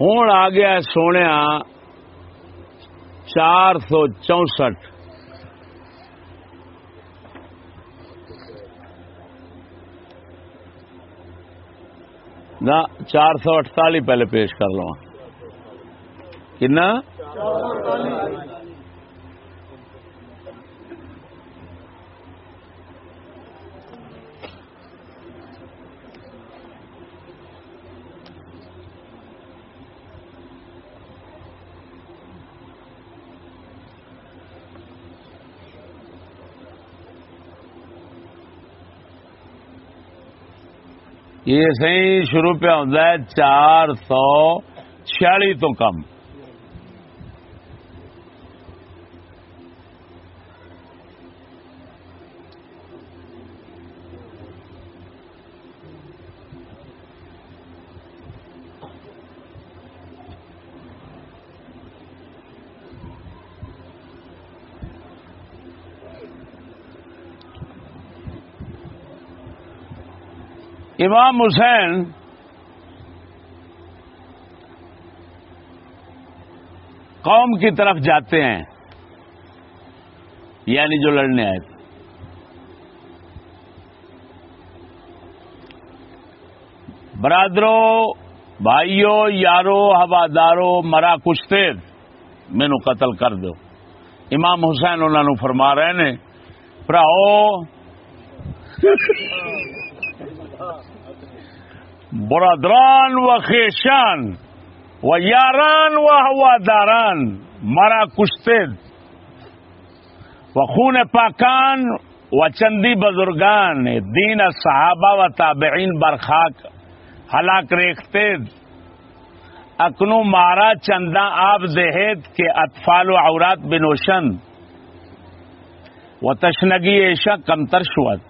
[SPEAKER 1] ہوں آ گیا سونے چار سو چونسٹھ۔ نہ چار سو اٹتالی پہلے پیش کر لو کنا؟ یہ سی شروع پہ ہوتا ہے چار سو چھیالی تو کم۔ امام حسین قوم کی طرف جاتے ہیں یعنی جو لڑنے آئے۔ تھے برادروں بھائیوں یارو ہوادارو مرا کچھ مینو قتل کر دو۔ امام حسین انہوں فرما رہے نے پراؤ برادران و خیشان و یاران و هواداران مرا کشتے و خون پاکان و چندی بزرگان، دین صحابہ و تابعین برخاک ہلاک ریختے۔ اکنو مارا چندہ آب دہید کے اطفال و عورات بنوشن۔ و تشنگی ایشا کمتر شوت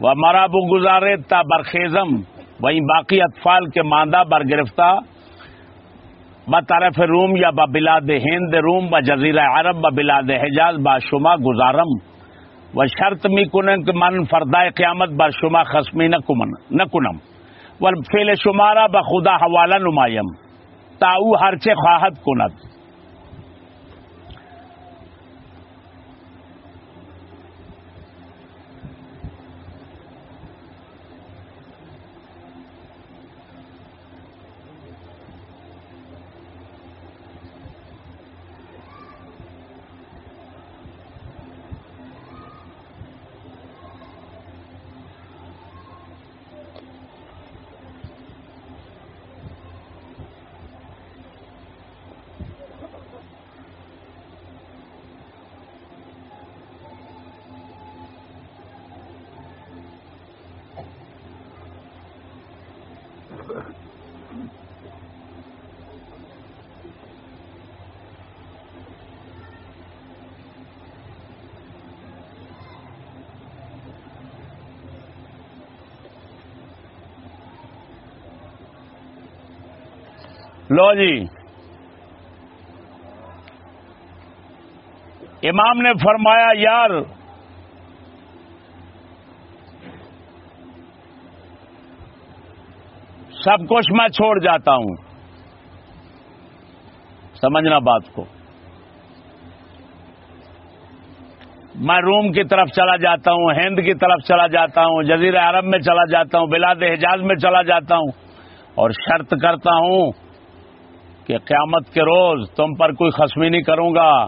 [SPEAKER 1] و مرابو گزارے تا برخیزم۔ وہیں باقی اطفال کے ماندہ بر گرفتہ بطرف روم یا بلاد ہند، روم ب جزیرہ عرب ب بلاد حجاز، با شما گزارم۔ و شرط می کنن کہ من فردائے قیامت بر شما خسمی نہ کنم و فیل شمارا بخدا حوالہ نمایم۔ تاؤ ہرچے خواہد کنت لو جی۔ امام نے فرمایا، یار، سب کچھ میں چھوڑ جاتا ہوں۔ سمجھنا بات کو۔ میں روم کی طرف چلا جاتا ہوں، ہند کی طرف چلا جاتا ہوں جزیر عرب میں چلا جاتا ہوں، بلاد حجاز میں چلا جاتا ہوں اور شرط کرتا ہوں کہ قیامت کے روز تم پر کوئی خسمی نہیں کروں گا۔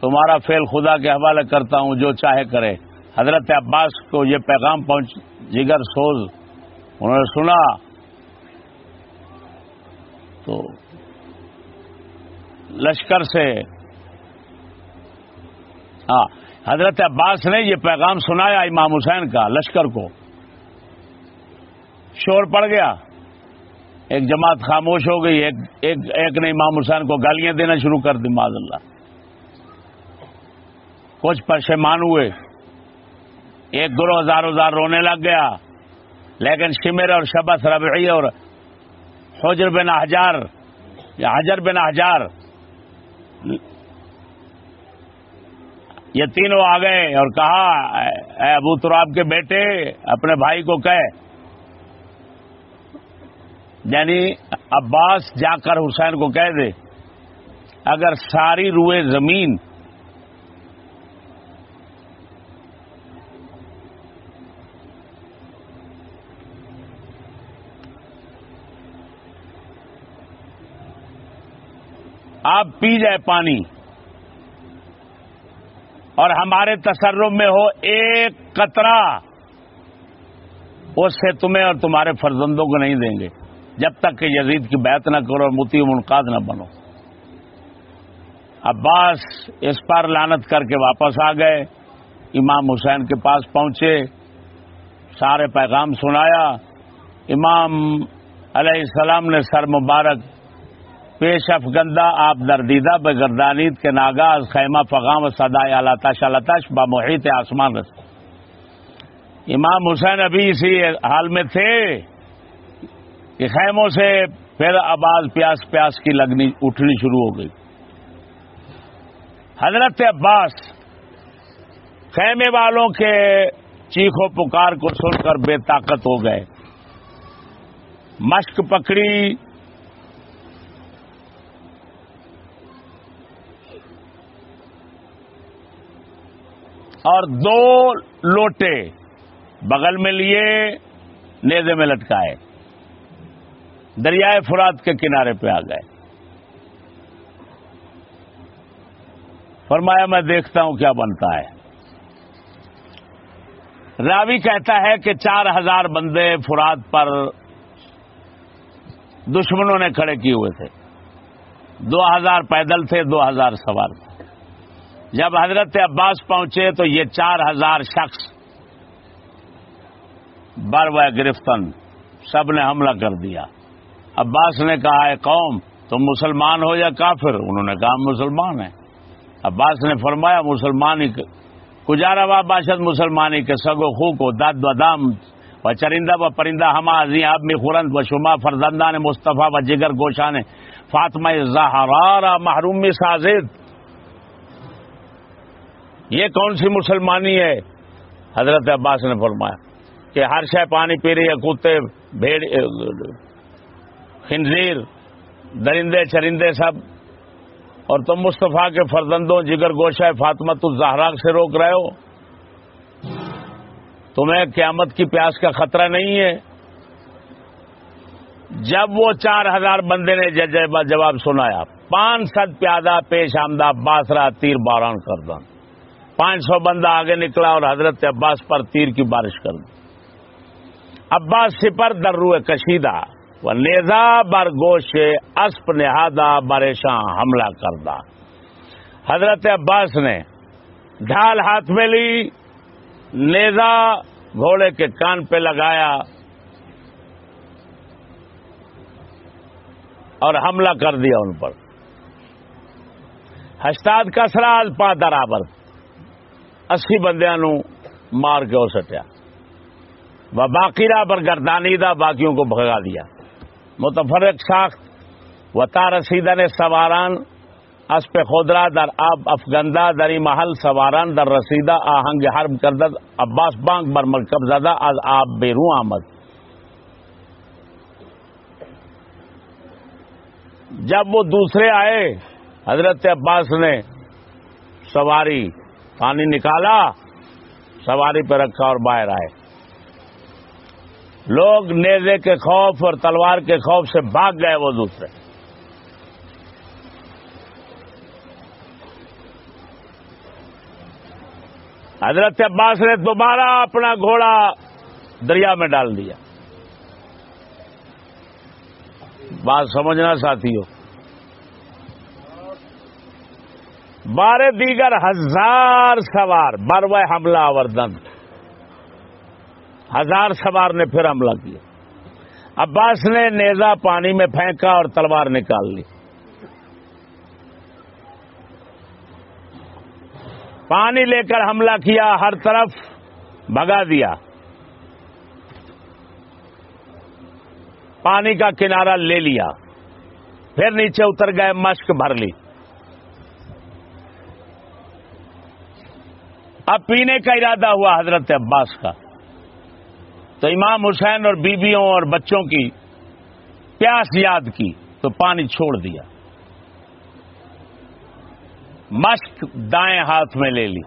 [SPEAKER 1] تمہارا فیل خدا کے حوالے کرتا ہوں، جو چاہے کرے۔ حضرت عباس کو یہ پیغام پہنچ، جگر سوز۔ انہوں نے سنا۔ تو لشکر سے ہاں حضرت عباس نے یہ پیغام سنایا امام حسین کا، لشکر کو۔ شور پڑ گیا۔ ایک جماعت خاموش ہو گئی ایک ایک, ایک نے امام حسین کو گالیاں دینا شروع کر دی معذ اللہ کچھ پشمان ہوئے۔ ایک گروہ ہزار ہزار رونے لگ گیا لیکن شمر اور شبت ربعی اور حجر بن ہزار یا حجر بن ہزار یہ تینوں آ گئے اور کہا اے ابو تراب کے بیٹے اپنے بھائی کو کہے یعنی عباس جا کر حسین کو کہہ دے، اگر ساری روئے زمین آپ پی جائے پانی اور ہمارے تصرف میں ہو ایک قطرہ، اس سے تمہیں اور تمہارے فرزندوں کو نہیں دیں گے۔ جب تک کہ یزید کی بیعت نہ کرو اور متی منقاد نہ بنو۔ عباس اس پر لانت کر کے واپس آ گئے، امام حسین کے پاس پہنچے، سارے پیغام سنایا۔ امام علیہ السلام نے سر مبارک، پیش افغندہ آپ دردیدہ بگردانید کے ناگاز، خیمہ فغام و سدائے علاتش علاتش با محیط آسمان رس امام حسین ابھی اسی حال میں تھے۔ کہ خیموں سے پھر آواز پیاس پیاس کی لگنی اٹھنی شروع ہو گئی۔ حضرت عباس خیمے والوں کے چیخو پکار کو سن کر بے طاقت ہو گئے۔ مشق پکڑی۔ اور دو لوٹے بغل میں لیے، نیزے میں لٹکائے۔ دریائے فرات کے کنارے پہ آ گئے۔ فرمایا، میں دیکھتا ہوں کیا بنتا ہے۔ راوی کہتا ہے کہ چار ہزار بندے فرات پر دشمنوں نے کھڑے کیے ہوئے تھے۔ دو ہزار پیدل تھے، دو ہزار سوار تھے۔ جب حضرت عباس پہنچے تو یہ چار ہزار شخص بر و گرفتن، سب نے حملہ کر دیا۔ عباس نے کہا ہے قوم، تم مسلمان ہو یا کافر؟ انہوں نے کہا مسلمان ہیں. عباس نے فرمایا، مسلمان ہی کجارا وا باشد مسلمانی کے سگو خو کو داد و دام و چرندہ و پرندہ ہما ازی آب میں خورند و شما فرزندہ نے مصطفیٰ و جگر گوشا نے فاطمہ زہرارا محروم سازد یہ کون سی مسلمانی ہے؟ حضرت عباس نے فرمایا کہ ہر شہ پانی پی رہی ہے، کتے، بھیڑ خنزیر، درندے، چرندے سب۔ اور تم مصطفیٰ کے فرزندوں، جگر گوشہ فاطمت الزہراغ سے روک رہے ہو؟ تمہیں قیامت کی پیاس کا خطرہ نہیں ہے؟ جب وہ چار ہزار بندے نے جواب سنایا پانچ ست پیادہ پیش آمدہ باسرا تیر باران کر دن پانچ سو بندہ آگے نکلا اور حضرت عباس پر تیر کی بارش کر دی۔ عباس سپر در روئے کشیدہ۔ و نیزا بر گوش اسپ نہادا بریشاں حملہ کردہ۔ حضرت عباس نے ڈھال ہاتھ میں لی، نیزا گھوڑے کے کان پہ لگایا اور حملہ کر دیا ان پر۔ ہستاد کسرا پا درابر اسی بندیاں نو مار کے وہ سٹیا۔ وہ باقی راہ پر گردانی دا باقیوں کو بھگا دیا۔ متفرق ساخت و رسیدہ نے سواران، اسپ خودرا در آب افغندہ دری محل سواران در رسیدہ، آہنگ حرم کردد عباس بانک بر مرکب زدہ، از آب بیرو آمد۔ جب وہ دوسرے آئے، حضرت عباس نے سواری پانی نکالا، سواری پہ رکھا اور باہر آئے۔ لوگ نیزے کے خوف اور تلوار کے خوف سے بھاگ گئے وہ دوسرے۔ حضرت عباس نے دوبارہ اپنا گھوڑا دریا میں ڈال دیا۔ بات سمجھنا ساتھی ہو بارہ دیگر ہزار سوار برو حملہ آوردن۔ ہزار سوار نے پھر حملہ کیا۔ عباس نے نیزا پانی میں پھینکا اور تلوار نکال لی۔ پانی لے کر حملہ کیا، ہر طرف بگا دیا۔ پانی کا کنارہ لے لیا۔ پھر نیچے اتر گئے مشک بھر لی۔ اب پینے کا ارادہ ہوا حضرت عباس کا۔ تو امام حسین اور بیویوں اور بچوں کی پیاس یاد کی تو پانی چھوڑ دیا۔ مشک دائیں ہاتھ میں لے لی،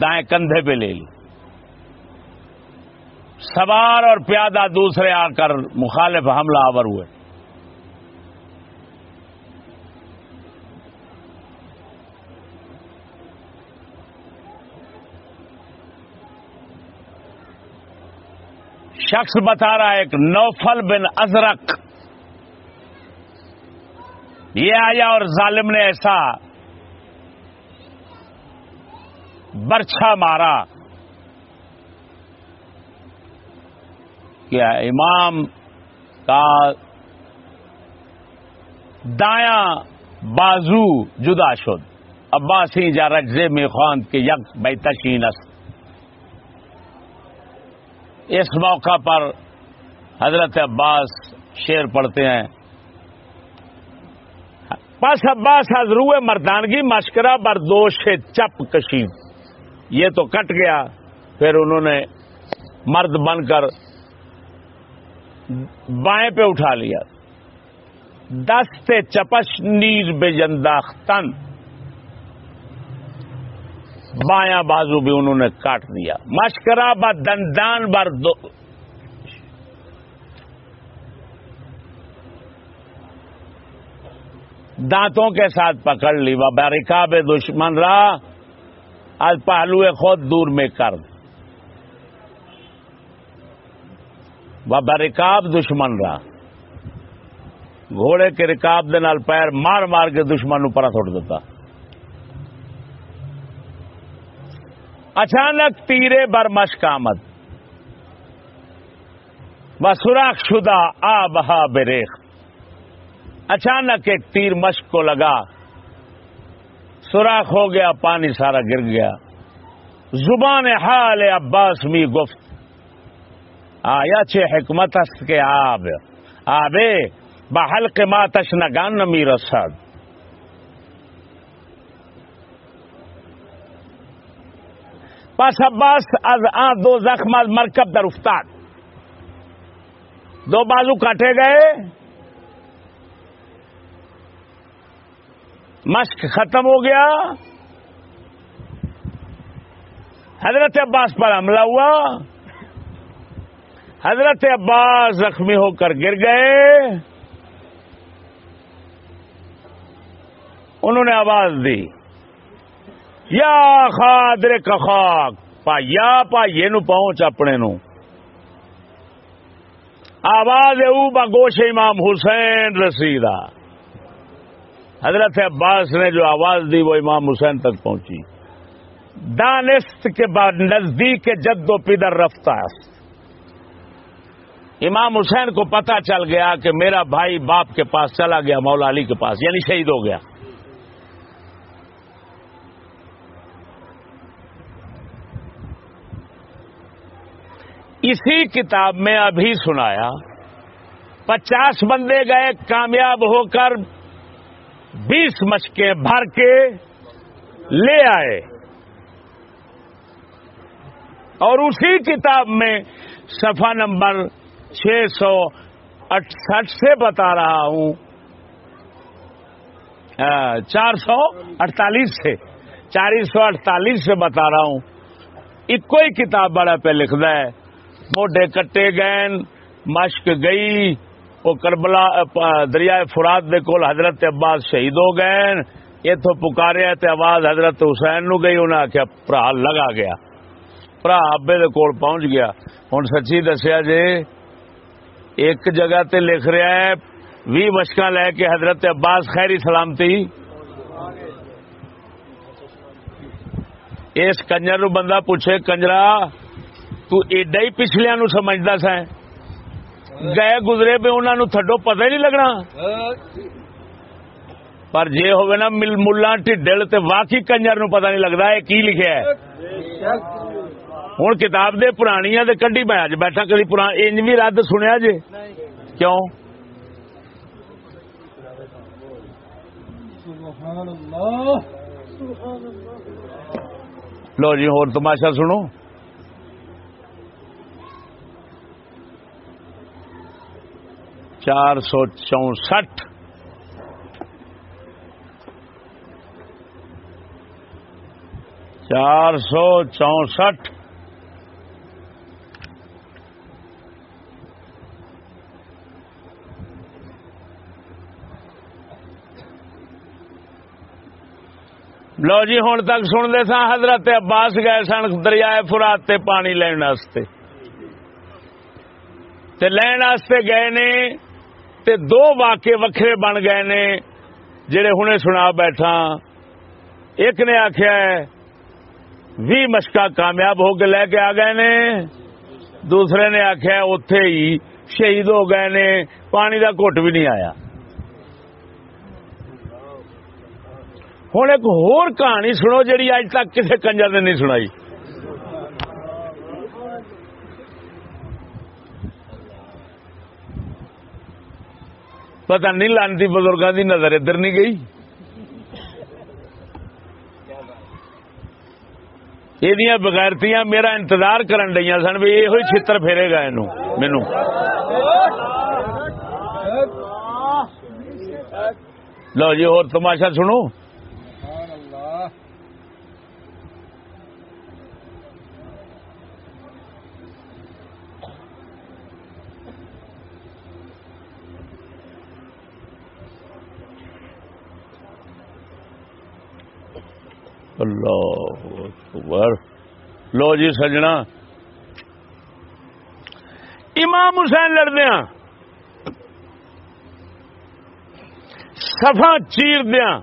[SPEAKER 1] دائیں کندھے پہ لے لی۔ سوار اور پیادہ دوسرے آ کر مخالف حملہ آور ہوئے۔ شخص بتا رہا ہے ایک نوفل بن ازرک یہ آیا اور ظالم نے ایسا برچھا مارا کیا امام کا دایا بازو جدا شد۔ عباسی جا رجزے میں خوان کے یک بیتشین است اس موقع پر حضرت عباس شیر پڑھتے ہیں۔ پس عباس حضرو مردانگی مشکرہ بردوش چپ کشید یہ تو کٹ گیا۔ پھر انہوں نے مرد بن کر بائیں پہ اٹھا لیا۔ دست چپش نیر بے جنداختن بایاں بازو بھی انہوں نے کاٹ دیا۔ مشکرا ب دندان بر دو۔ دانتوں کے ساتھ پکڑ لی۔ وہ بیرکاب دشمن رہا آج پہلو خود دور میں کر۔ بابا رکاب دشمن رہا گھوڑے کے رکاب دے نال پیر مار مار کے دشمن پرا تھوڑ دیتا۔ اچانک تیرے بر مشک آمد۔ و سوراخ شدہ آ بہا بریخ۔ اچانک ایک تیر مشک کو لگا۔ سوراخ ہو گیا، پانی سارا گر گیا۔ زبان حال عباس می گفت، آیا چھ حکمت است کے آب، آبے، بحلق ما تشنگان نمی رسد۔ پس عباس از آن دو زخم از مرکب در افتاد. دو بازو کاٹے گئے. مشق ختم ہو گیا. حضرت عباس پر حملہ ہوا. حضرت عباس زخمی ہو کر گر گئے. انہوں نے آواز دی. یا خادر کخاک پا یا پا یہ نو پہنچ اپنے نو۔ آواز او با گوش امام حسین رسیدہ۔ حضرت عباس نے جو آواز دی وہ امام حسین تک پہنچی۔ دانست کے بعد نزدیک جد و پدر رفتہ امام حسین کو پتا چل گیا کہ میرا بھائی باپ کے پاس چلا گیا، مولا علی کے پاس یعنی شہید ہو گیا۔ اسی کتاب میں ابھی سنایا، پچاس بندے گئے کامیاب ہو کر بیس مشقیں بھر کے لے آئے۔ اور اسی کتاب میں صفحہ نمبر چھ سو اٹسٹھ سے بتا رہا ہوں۔ چار سو اڑتالیس سے، چالیس سو اڑتالیس سے بتا رہا ہوں۔ ایک ہی کتاب بڑا پہ لکھتا ہے۔ موڈے کٹے گئے مشق گئی، وہ کربلا دریائے فرات دے کول حضرت عباس شہید ہو گئے اتو پکاریا تے آواز حضرت حسین نو گئی انہیں آخیا برا لگا گیا۔ برا ابے دے کول پہنچ گیا۔ ہوں سچی دسیا جی ایک جگہ تے لکھ رہا ہے بھی مشکا لے کے حضرت عباس خیری سلامتی۔ اس کنجر نو بندہ پوچھے، کنجرا تو ایڈا ہی پچھلیا نو سمجھتا سا گئے گزرے پہ انہوں نے تھڈو پتہ ہی نہیں لگنا پر جے ہوئے نا ملا ٹھڈل تے واقعی کنجر نو پتہ نہیں لگتا ہے کی لکھا ہے ہوں کتاب دے پرانیاں دے کڈی میں اج بیٹھا کدی پران انج بھی رد سنیا جے کیوں لو جی ہور تماشا سنو چار سو چونسٹھ۔ چار سو چونسٹھ۔ لو جی ہوں تک سنتے سا حضرت عباس گئے سن دریائے فرات تے پانی لین تے لین گئے نے تے دو واقع وکھرے بن گئے نے جڑے ہنے سنا بیٹھا۔ ایک نے آخیا بھی مشکا کامیاب ہو کے لے کے آ گئے نے۔ دوسرے نے آخیا اتے ہی شہید ہو گئے نے۔ پانی کا گٹ بھی نہیں آیا۔ ہوں ایک ہور کہانی سنو جی اج تک کسی کنجر نے نہیں سنائی۔ پتا نہیں، لانتی بزرگوں کی نظر ادھر نہیں گئی۔ یہ بغیرتیاں میرا انتظار کرن ڈیا سن بھی یہ چھتر پھیرے گا مینو لو جی اور تماشا سنو۔ اللہ اکبر۔ لو جی سجنا۔ امام حسین لڑدیا سفا چیر دیا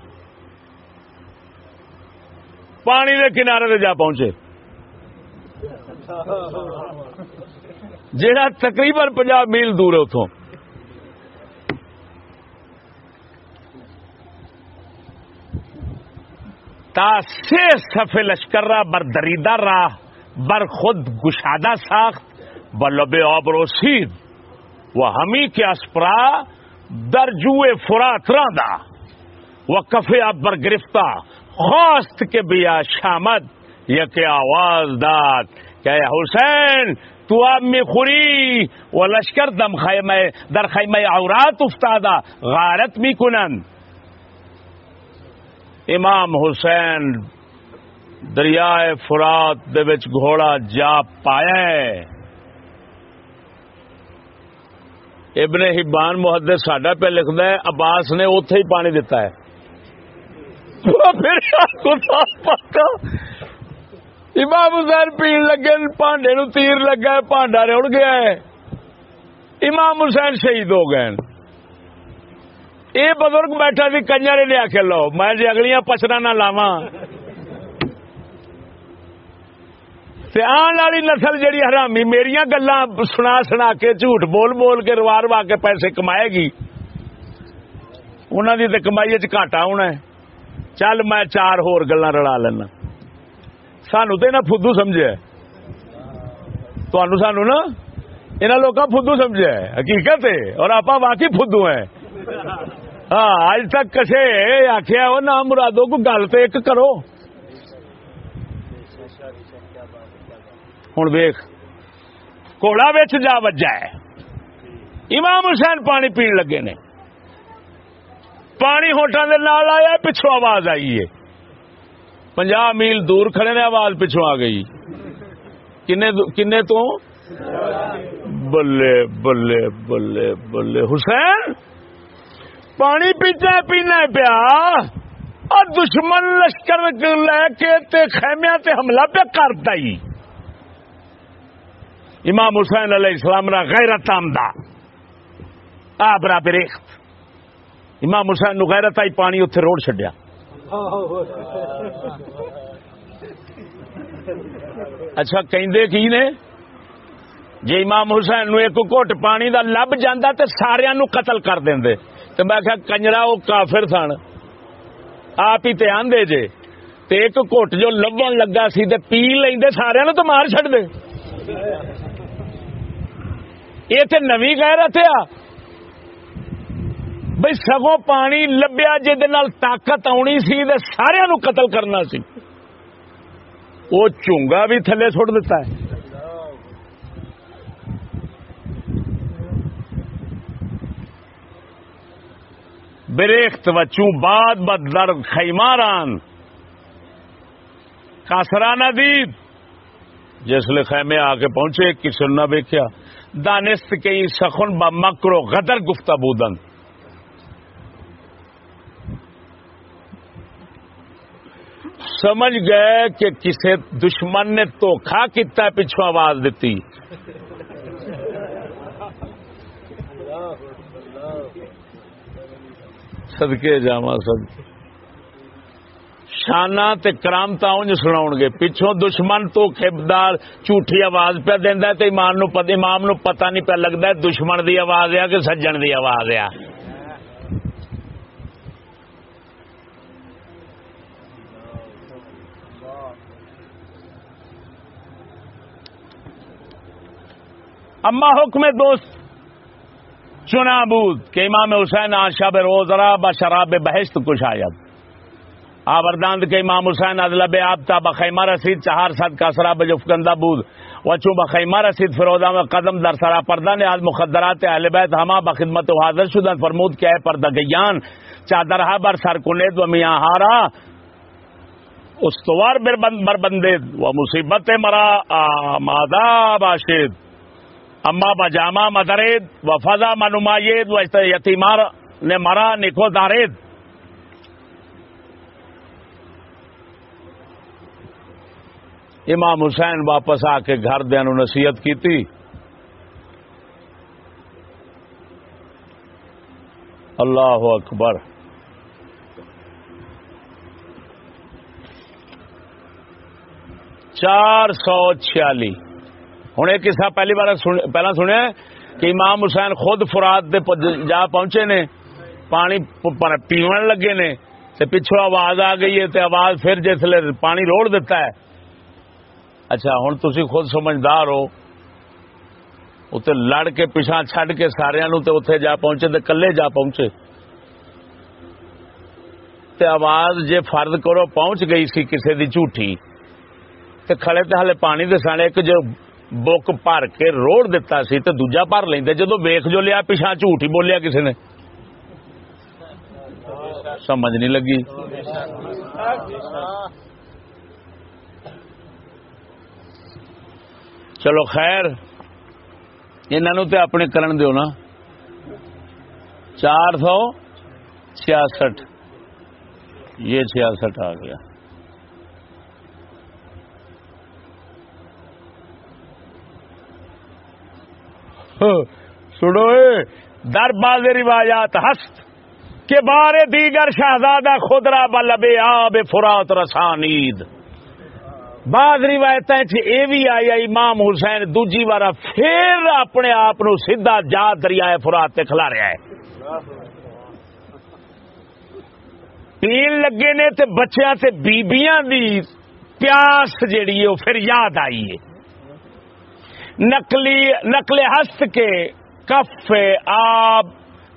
[SPEAKER 1] پانی دے کنارے دے جا پہنچے۔ جہاں تقریباً پنجاب میل دور ہے اتوں تا سے صف لشکر بر دریدہ راہ، بر خود گشادہ ساخت بلب آبرو سید۔ و ہمی کے اسپرا در جوئے فرات راندا و کفے اب بر گرفتہ۔ خواست کے بیا شامد۔ یا کہ آواز داد۔ کہ حسین، تو اب میں خوری۔ و لشکر دم خیمہ در خیمہ عورات افتادا غارت بھی کنن امام حسین دریائے فرات دے وچ گھوڑا جا پایا ہے۔ ابن حبان محدث ساڈا پہ لکھتا ہے، عباس نے اتے ہی پانی دیتا ہے۔ امام حسین پین لگے، پانڈے نو تیر لگا ہے، پانڈا رڑ گیا ہے۔ امام حسین شہید ہو گئے۔ یہ بزرگ بیٹھا سی کنجر نے آخ لو۔ میں جی اگلیاں پچرا نہ لاوا آن والی نسل جہی حرامی میری گلا سنا سنا کے، جھوٹ بول بول کے، روا روا کے پیسے کمائے گی۔ انہوں کی تو کمائی چاٹا ہونا ہے۔ چل میں چار ہور گلا رلا لینا۔ سانو تو فدو سمجھے۔ سانو نا یہاں لوگ فدو سمجھے۔ حقیقت ہے۔ اور آپ واقعی فدو ہیں۔ ہاں اج تک کسے آخیا وہ نام مرادو کو گل تو ایک کرو۔ ہوں ویخ کوڑا بچ جا وجا ہے۔ امام حسین پانی پین لگے نے۔ پانی ہوٹل کے نال آیا پچھو آواز آئی ہے۔ پنجا میل دور کھڑے نے، آواز پچھو آ گئی۔ کنے تو؟ بلے بلے بلے بلے۔ حسین! پانی پیتا پینا پیا اور دشمن لشکر لے کے تے خیمیا تے حملہ پہ کرتا ہی امام حسین علیہ السلام را غیرت آمدہ۔ آ برابر امام حسین نو غیرت آئی، پانی اتنے روڑ چڈیا اچھا کہندے کی نے؟ جی امام حسین نو ایک گھٹ پانی دا لب جانا تو سارا نو قتل کر دیں تو میں کہ کنجرا وہ کافر سن۔ آپ ہی تے آندے جے۔ تے ایک گھٹ جو لبن لگا سی تے پی لیں سارا نو تو مار چڈ دے۔ یہ تے نوی غیرت آ بھائی سگوں پانی لبیا جہد طاقت آنی سی سارا نو قتل کرنا سی۔ وہ چونگا بھی تھلے سٹ دیتا ہے۔ بریخت بچوں باد بد در خیماران. کاسرانہ دید جسل خیمے آ کے پہنچے کسی نہ ویکیا دانست کئی سخن با مکرو غدر گفتہ بودن. سمجھ گئے کہ کسی دشمن نے تو کھا کتا پچھو آواز دیتی. سدکے جاوا سد شانا کرامتا انج سنا گے۔ پچھوں دشمن تو کھبدار جھوٹھی آواز پہ دینا تو ایمان نو پتہ امام نو پتہ نہیں پہ لگتا دشمن دی آواز ہے کہ سجن دی آواز ہے۔ اما حکم دوست چنا بود کہ امام حسین شب روزرا ب شراب بحث کچھ آیت آورداند کے امام حسین ادلب آبتا بخیمہ رسید، چہار سد کا سراب جفکندہ بود۔ وچو بخیمہ رسید فرودا میں قدم در سرا پردہ نے آج مخدرات اہل بیت ہما بخدمت و حاضر شدن فرمود کہ اے پردہ گیان چادرہ بر سر کنید و میاں ہارا استوار بر بندید و مصیبت مرا مادا باشید۔ اما بجامہ مدرید و فضا منماید و یتیمار نے مرا نکو دارید. امام حسین واپس آ کے گھر دین نصیحت کی تھی اللہ اکبر۔ چار سو چھیالی۔ ہوں ایک قصہ پہلی بار پہلا سنیا کہ امام حسین خود فراد دے جا پہنچے نے، پانی پیون لگے نے، تے پچھو آواز آ گئی ہے تے آواز پھر جسے پانی روڑ دیتا ہے۔ اچھا ہوں تھی خود سمجھدار ہو۔ اتنے لڑ کے پیچھا چڈ کے سارا اتے جا پہنچے تے کلے جا پہنچے۔ تے آواز جے فرد کرو پہنچ گئی سی کسی دی جھوٹھی، تے کھڑے تے ہلے پانی دے سانے، ایک جو بک بھر کے روڑ دیتا سی تے دوجا بھر لیندے۔ جدو ویخ جو لیا پیچھا جھوٹ ہی بولیا کسی نے۔ سمجھ نہیں لگی۔ چلو خیر انہوں تے اپنے کرن دیو نا۔ چار سو چھیاسٹھ۔ یہ چھیاسٹھ آ گیا۔ سنو در باز روایات ہست کے بارے دیگر شہزادہ خدرا بلب آب فرات رسانید۔ بعد روایت یہ بھی آئی امام حسین دوجی بار پھر اپنے آپ سیدا جا دریا فرات کھلا رہا ہے۔ پین لگے نے تے بچیاں تے بیبیاں دی پیاس جیڑی ہے پھر یاد آئی ہے۔ نقلی نقل ہست کے کف آب،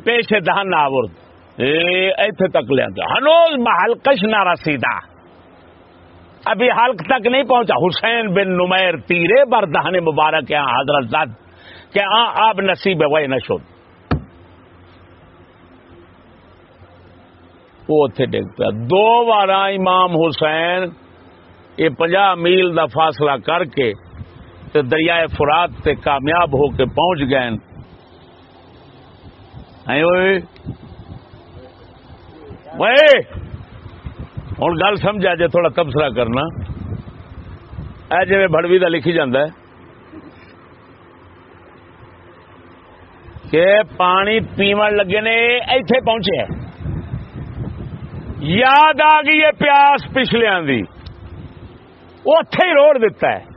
[SPEAKER 1] پیش دہن آورد۔ ایتھے تک لیا ہنوز محلکش نہ رسیدہ ابھی حلق تک نہیں پہنچا۔ حسین بن نمیر تیرے بر دہن مبارک یہاں حضرت زد کہ ہاں آب نصیب ہے نشد وہ اتنے ڈگ پیا۔ دو بار امام حسین یہ پنجا میل دا فاصلہ کر کے تے دریائے فرات تے کامیاب ہو کے پہنچ گئے ہوں گل سمجھا جی تھوڑا تبصرہ کرنا۔ اے جی بڑوی کا لکھی جاندہ ہے۔ کہ پانی پیو لگے نے ایتھے پہنچے یاد آ گئی ہے پیاس پچھلیا اتے ہی روڑ دیتا ہے۔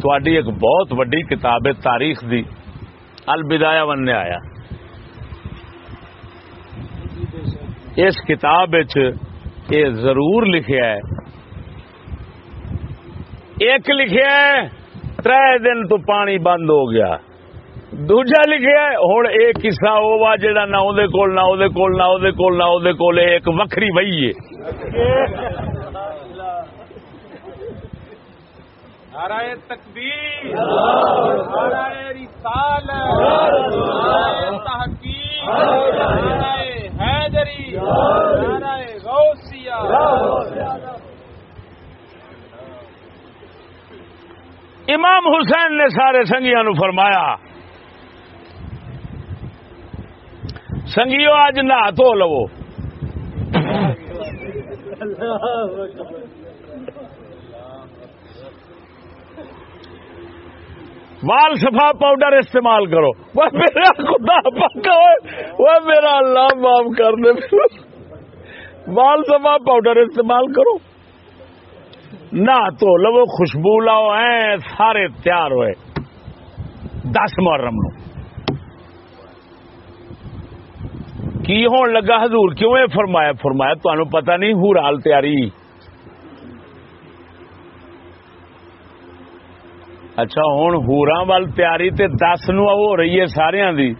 [SPEAKER 1] تھوڑی ایک بہت وڈی کتاب ہے تاریخ دی۔ البدایا ون آیا۔ اس کتاب یہ ضرور لکھا ہے۔ ایک لکھا ہے تر دن تو پانی بند ہو گیا۔ دوجا لکھا ہے ہوں ایک قصہ وہ وا جا نہ وہ کول نہ وہ کول نہ وہ کول نہ وہ کول ایک وکری وہی ہے
[SPEAKER 2] نعرہ تکبیر نعرہ رسالت نعرہ تحقیق نعرہ حیدری نعرہ غوثیہ
[SPEAKER 1] امام حسین نے سارے سنگیا نو فرمایا سنگیو اج نہ دھو لو وال سفا پاؤڈر استعمال کرو۔ وہ میرا خدا پکا وہ میرا اللہ معاف کر دے۔ وال سفا پاؤڈر استعمال کرو۔ نہ تو لو خوشبو لاؤ اے سارے تیار ہوئے۔ دس محرم نو۔ کی ہون لگا حضور؟ کیوں فرمایا؟ فرمایا تمہیں پتہ نہیں ہو رال تیاری۔ اچھا ہوں ہورا وال تیاری تے دس نو ہو رہی ہے سارا دی۔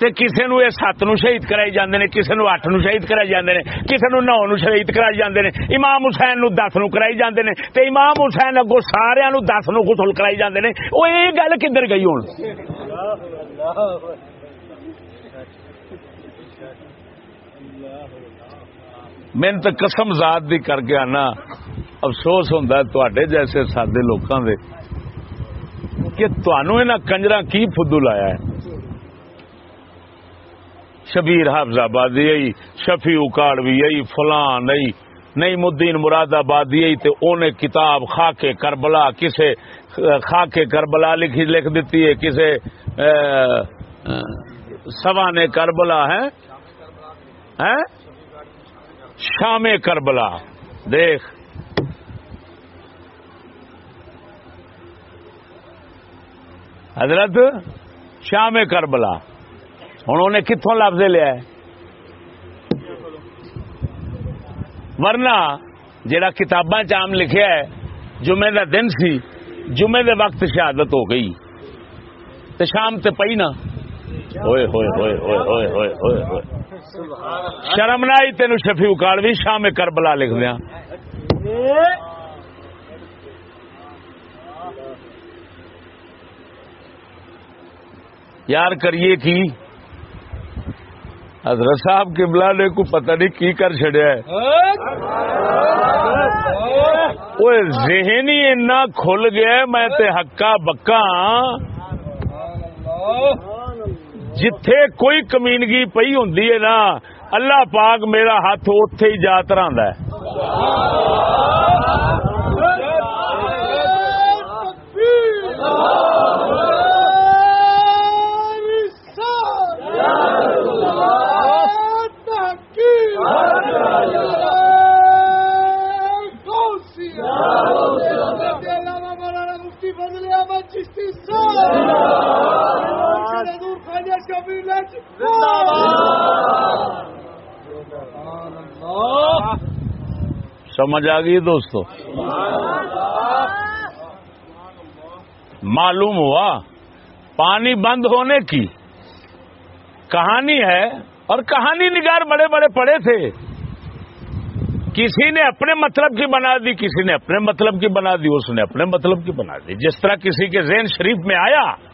[SPEAKER 1] تے کسے نو سات نو شہید کرائی جاندے نے، کسے نو اٹھ نو شہید کرائی جاندے نے، کسے نو نو نو شہید کرائی جاندے نے۔ امام حسین نو دس نو کرائی جاندے نے، تے امام حسین اگو سارے نو دس نو غسل کرائی جاندے نے۔ او اے گل کدھر گئی ہوں میں تو قسم ذات دی کر کے آنا۔ افسوس ہوں تے جیسے سادے لوگوں دے کہ تنوع کنجرا کی فدو لایا ہے۔ شبیر حافظ آبادی آئی شفی اکاڑ بھی آئی فلان آئی نئی مدین مراد آبادی آئی تے اونے کتاب خاکے کربلا کسے، خاکے کربلا لکھی، لکھ دیتی ہے کسے سوانے کربلا ہے۔ شام کربلا، دیکھ۔ حضرت شام کربلا ہوں انہیں کتوں لفظ لیا ہے؟ ورنہ جڑا کتاباں چام لکھیا ہے، جمعے دا دن سی، جمعے دے وقت شہادت ہو گئی۔ تو شام تے پئی نا۔ ہوئے ہوئے ہوئے ہوئے ہوئے ہوئے ہوئے ہوئے۔ شرم نہ آئی تین شفی اکاڑ بھی شام کربلا لکھ دیا۔ یار کریے کی؟ حضرت صاحب کبلا نے کو پتہ نہیں کی کر چڑیا وہ ذہنی اتنا کھل گیا میں تے ہکا بکا جتھے کوئی کمینگی پئی ہوں نا، اللہ پاک میرا ہاتھ اتے ہی جا تر چشتی صاحب سمجھ آ گئی دوستو؟ معلوم ہوا، پانی بند ہونے کی کہانی ہے اور کہانی نگار بڑے بڑے پڑے تھے۔ کسی نے اپنے مطلب کی بنا دی، کسی نے اپنے مطلب کی بنا دی، اس نے اپنے مطلب کی بنا دی۔ جس طرح کسی کے ذہن شریف میں آیا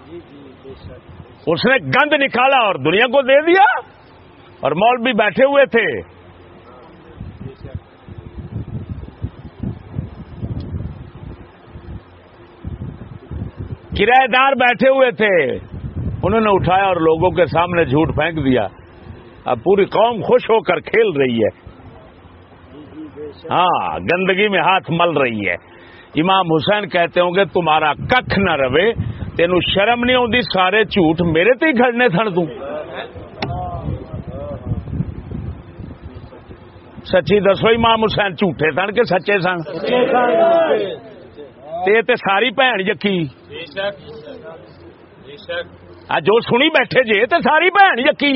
[SPEAKER 1] اس نے گند نکالا اور دنیا کو دے دیا اور مول بھی بیٹھے ہوئے تھے۔ کرایہ دار بیٹھے ہوئے تھے۔ انہوں نے اٹھایا اور لوگوں کے سامنے جھوٹ پھینک دیا۔ اب پوری قوم خوش ہو کر کھیل رہی ہے۔ ہاں گندگی میں ہاتھ مل رہی ہے۔ امام حسین کہتے ہوں گے، تمہارا ککھ نہ رہے تین شرم نہیں آتی سارے جھوٹ میرے تے ہی گھڑنے تھن توں سچی دسو، امام حسین جھوٹے سن کہ سچے سن؟ تے تے ساری بھن یقی جو سنی بیٹھے جے، تے ساری بھن یقی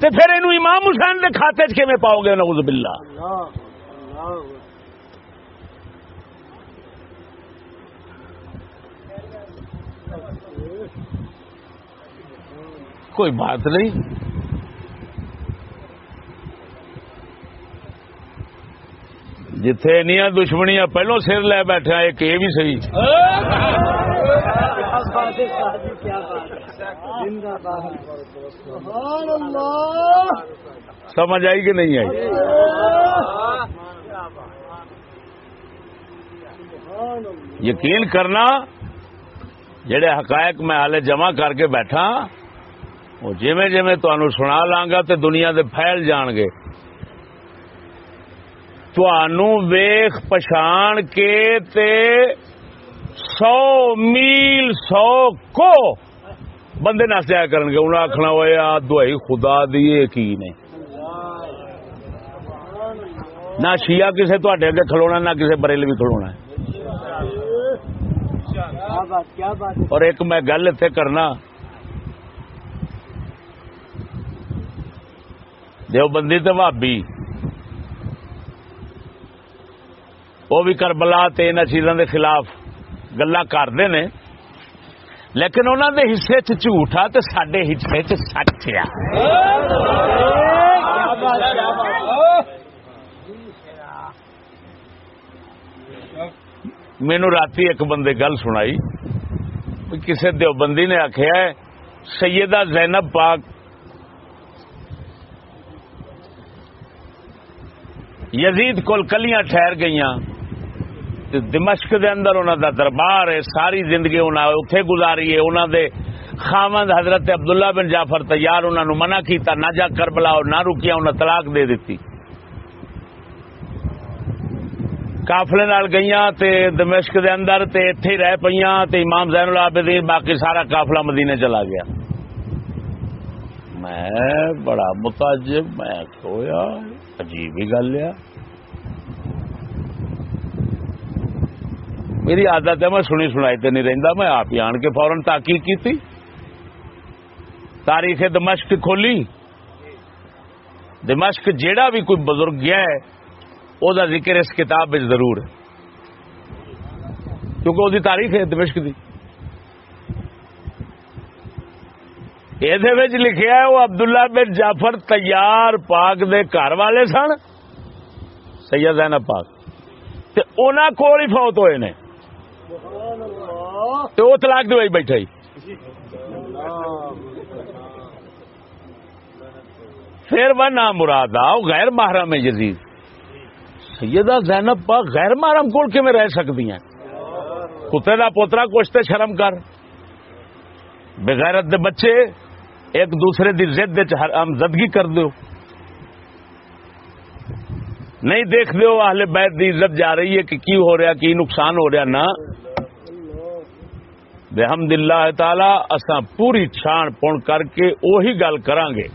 [SPEAKER 1] تے پھر اینو امام حسین دے کھاتے چ کیویں پاؤ گے؟ نعوذ باللہ۔ کوئی بات نہیں۔ جتھے نیا دشمنیاں پہلو سر لے بیٹھا ایک یہ بھی صحیح۔ سمجھ آئی کہ نہیں آئی؟ یقین کرنا، جڑے حقائق میں حالے جمع کر کے بیٹھا وہ جویں جویں تمہیں سنا لاگا تو دنیا دے پھیل جان گے تنوع ویخ پچھان کے تے سو میل سو کو بندے نس جایا کرن گے انہیں آخنا ہوا دوائی خدا دی کی نے نہ شیعہ کسے تڈے اگے کھلونا نہ کسے بریل بھی کھلونا ہے اور ایک میں گل اتنے کرنا دیوبندی تے بھابی وہ بھی کربلا تے ان چیزوں کے خلاف گلا کرتے نے۔ لیکن انہوں دے حصے چ جھوٹ آ سڈے حصے چ سچ آ مینو رات ایک بندے گل سنائی۔ کسی دیوبندی نے آخیا سیدہ زینب پاک یزید کول کلیاں ٹھہر گئیاں۔ دمشق دے اندر انہوں دا دربار ہے، ساری زندگی انہوں اتے گزاری ہے۔ انہوں دے خامند حضرت عبداللہ بن جعفر تیار انہوں نے منع کیتا، نہ جا کربلا اور نہ رکیا انہوں طلاق دے دیتی کافلے نال گئیاں تے دمشق دے اندر تے ایتھے ہی رہ پئیاں تے امام زین العابدین، باقی سارا قافلہ مدینے چلا گیا۔ میں بڑا متعجب، میں کھویا۔ عجیب ہی گل ہے۔ میری عادت ہے، میں سنی سنائی تے نہیں رہندا، میں آپ ہی آن کے فورن تحقیق کی تھی تاریخ دمشق کھولی۔ دمشق جیڑا بھی کوئی بزرگ گیا ہے او دا ذکر اس کتاب میں ضرور ہے۔ کیونکہ وہ تاریخ ہے دمشق دی۔ یہ لکھیا ہے وہ عبداللہ بن جعفر تیار پاک دے گھر والے سن سید زینب پاک تے انہاں کول ہی فوت ہوئے نے تے وہ طلاق دوائی بیٹھا ہی پھر وہ نام مراد آ غیر محرم ہے یزید سیدہ زینب پاک غیر محرم کول کے میں رہ سکتی ہیں کتے دا پوترا کچھ تے شرم کر بغیرت دے بچے ایک دوسرے دی زد زدگی کر دو نہیں دیکھ دو اہل بیت دی عزت جا رہی ہے کہ کی ہو رہا کی نقصان ہو رہا نہ۔ بحمد اللہ تعالی، اساں پوری چھان پون کر کے اوہی گل کران گے۔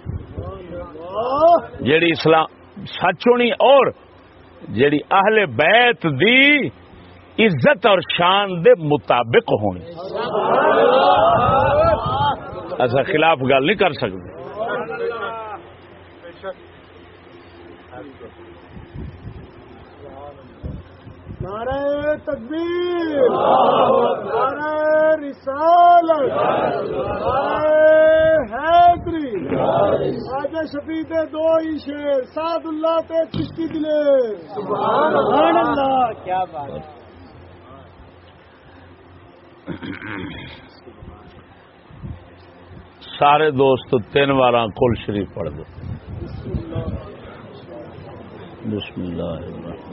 [SPEAKER 1] جیڑی اسلام، سچ ہونی اور جیڑی اہل بیت دی عزت اور شان دے مطابق ہونی ایسا خلاف گل نہیں کر سکتے۔
[SPEAKER 3] نعرہ تکبیر۔ نعرہ رسالت۔ نعرہ حیدری۔ آج دو ہی شیر سعد اللہ تے چشتی دلے۔ سبحان اللہ، کیا بات
[SPEAKER 1] سارے دوست تین بار کل شریف پڑھ دو۔ بسم اللہ الرحمن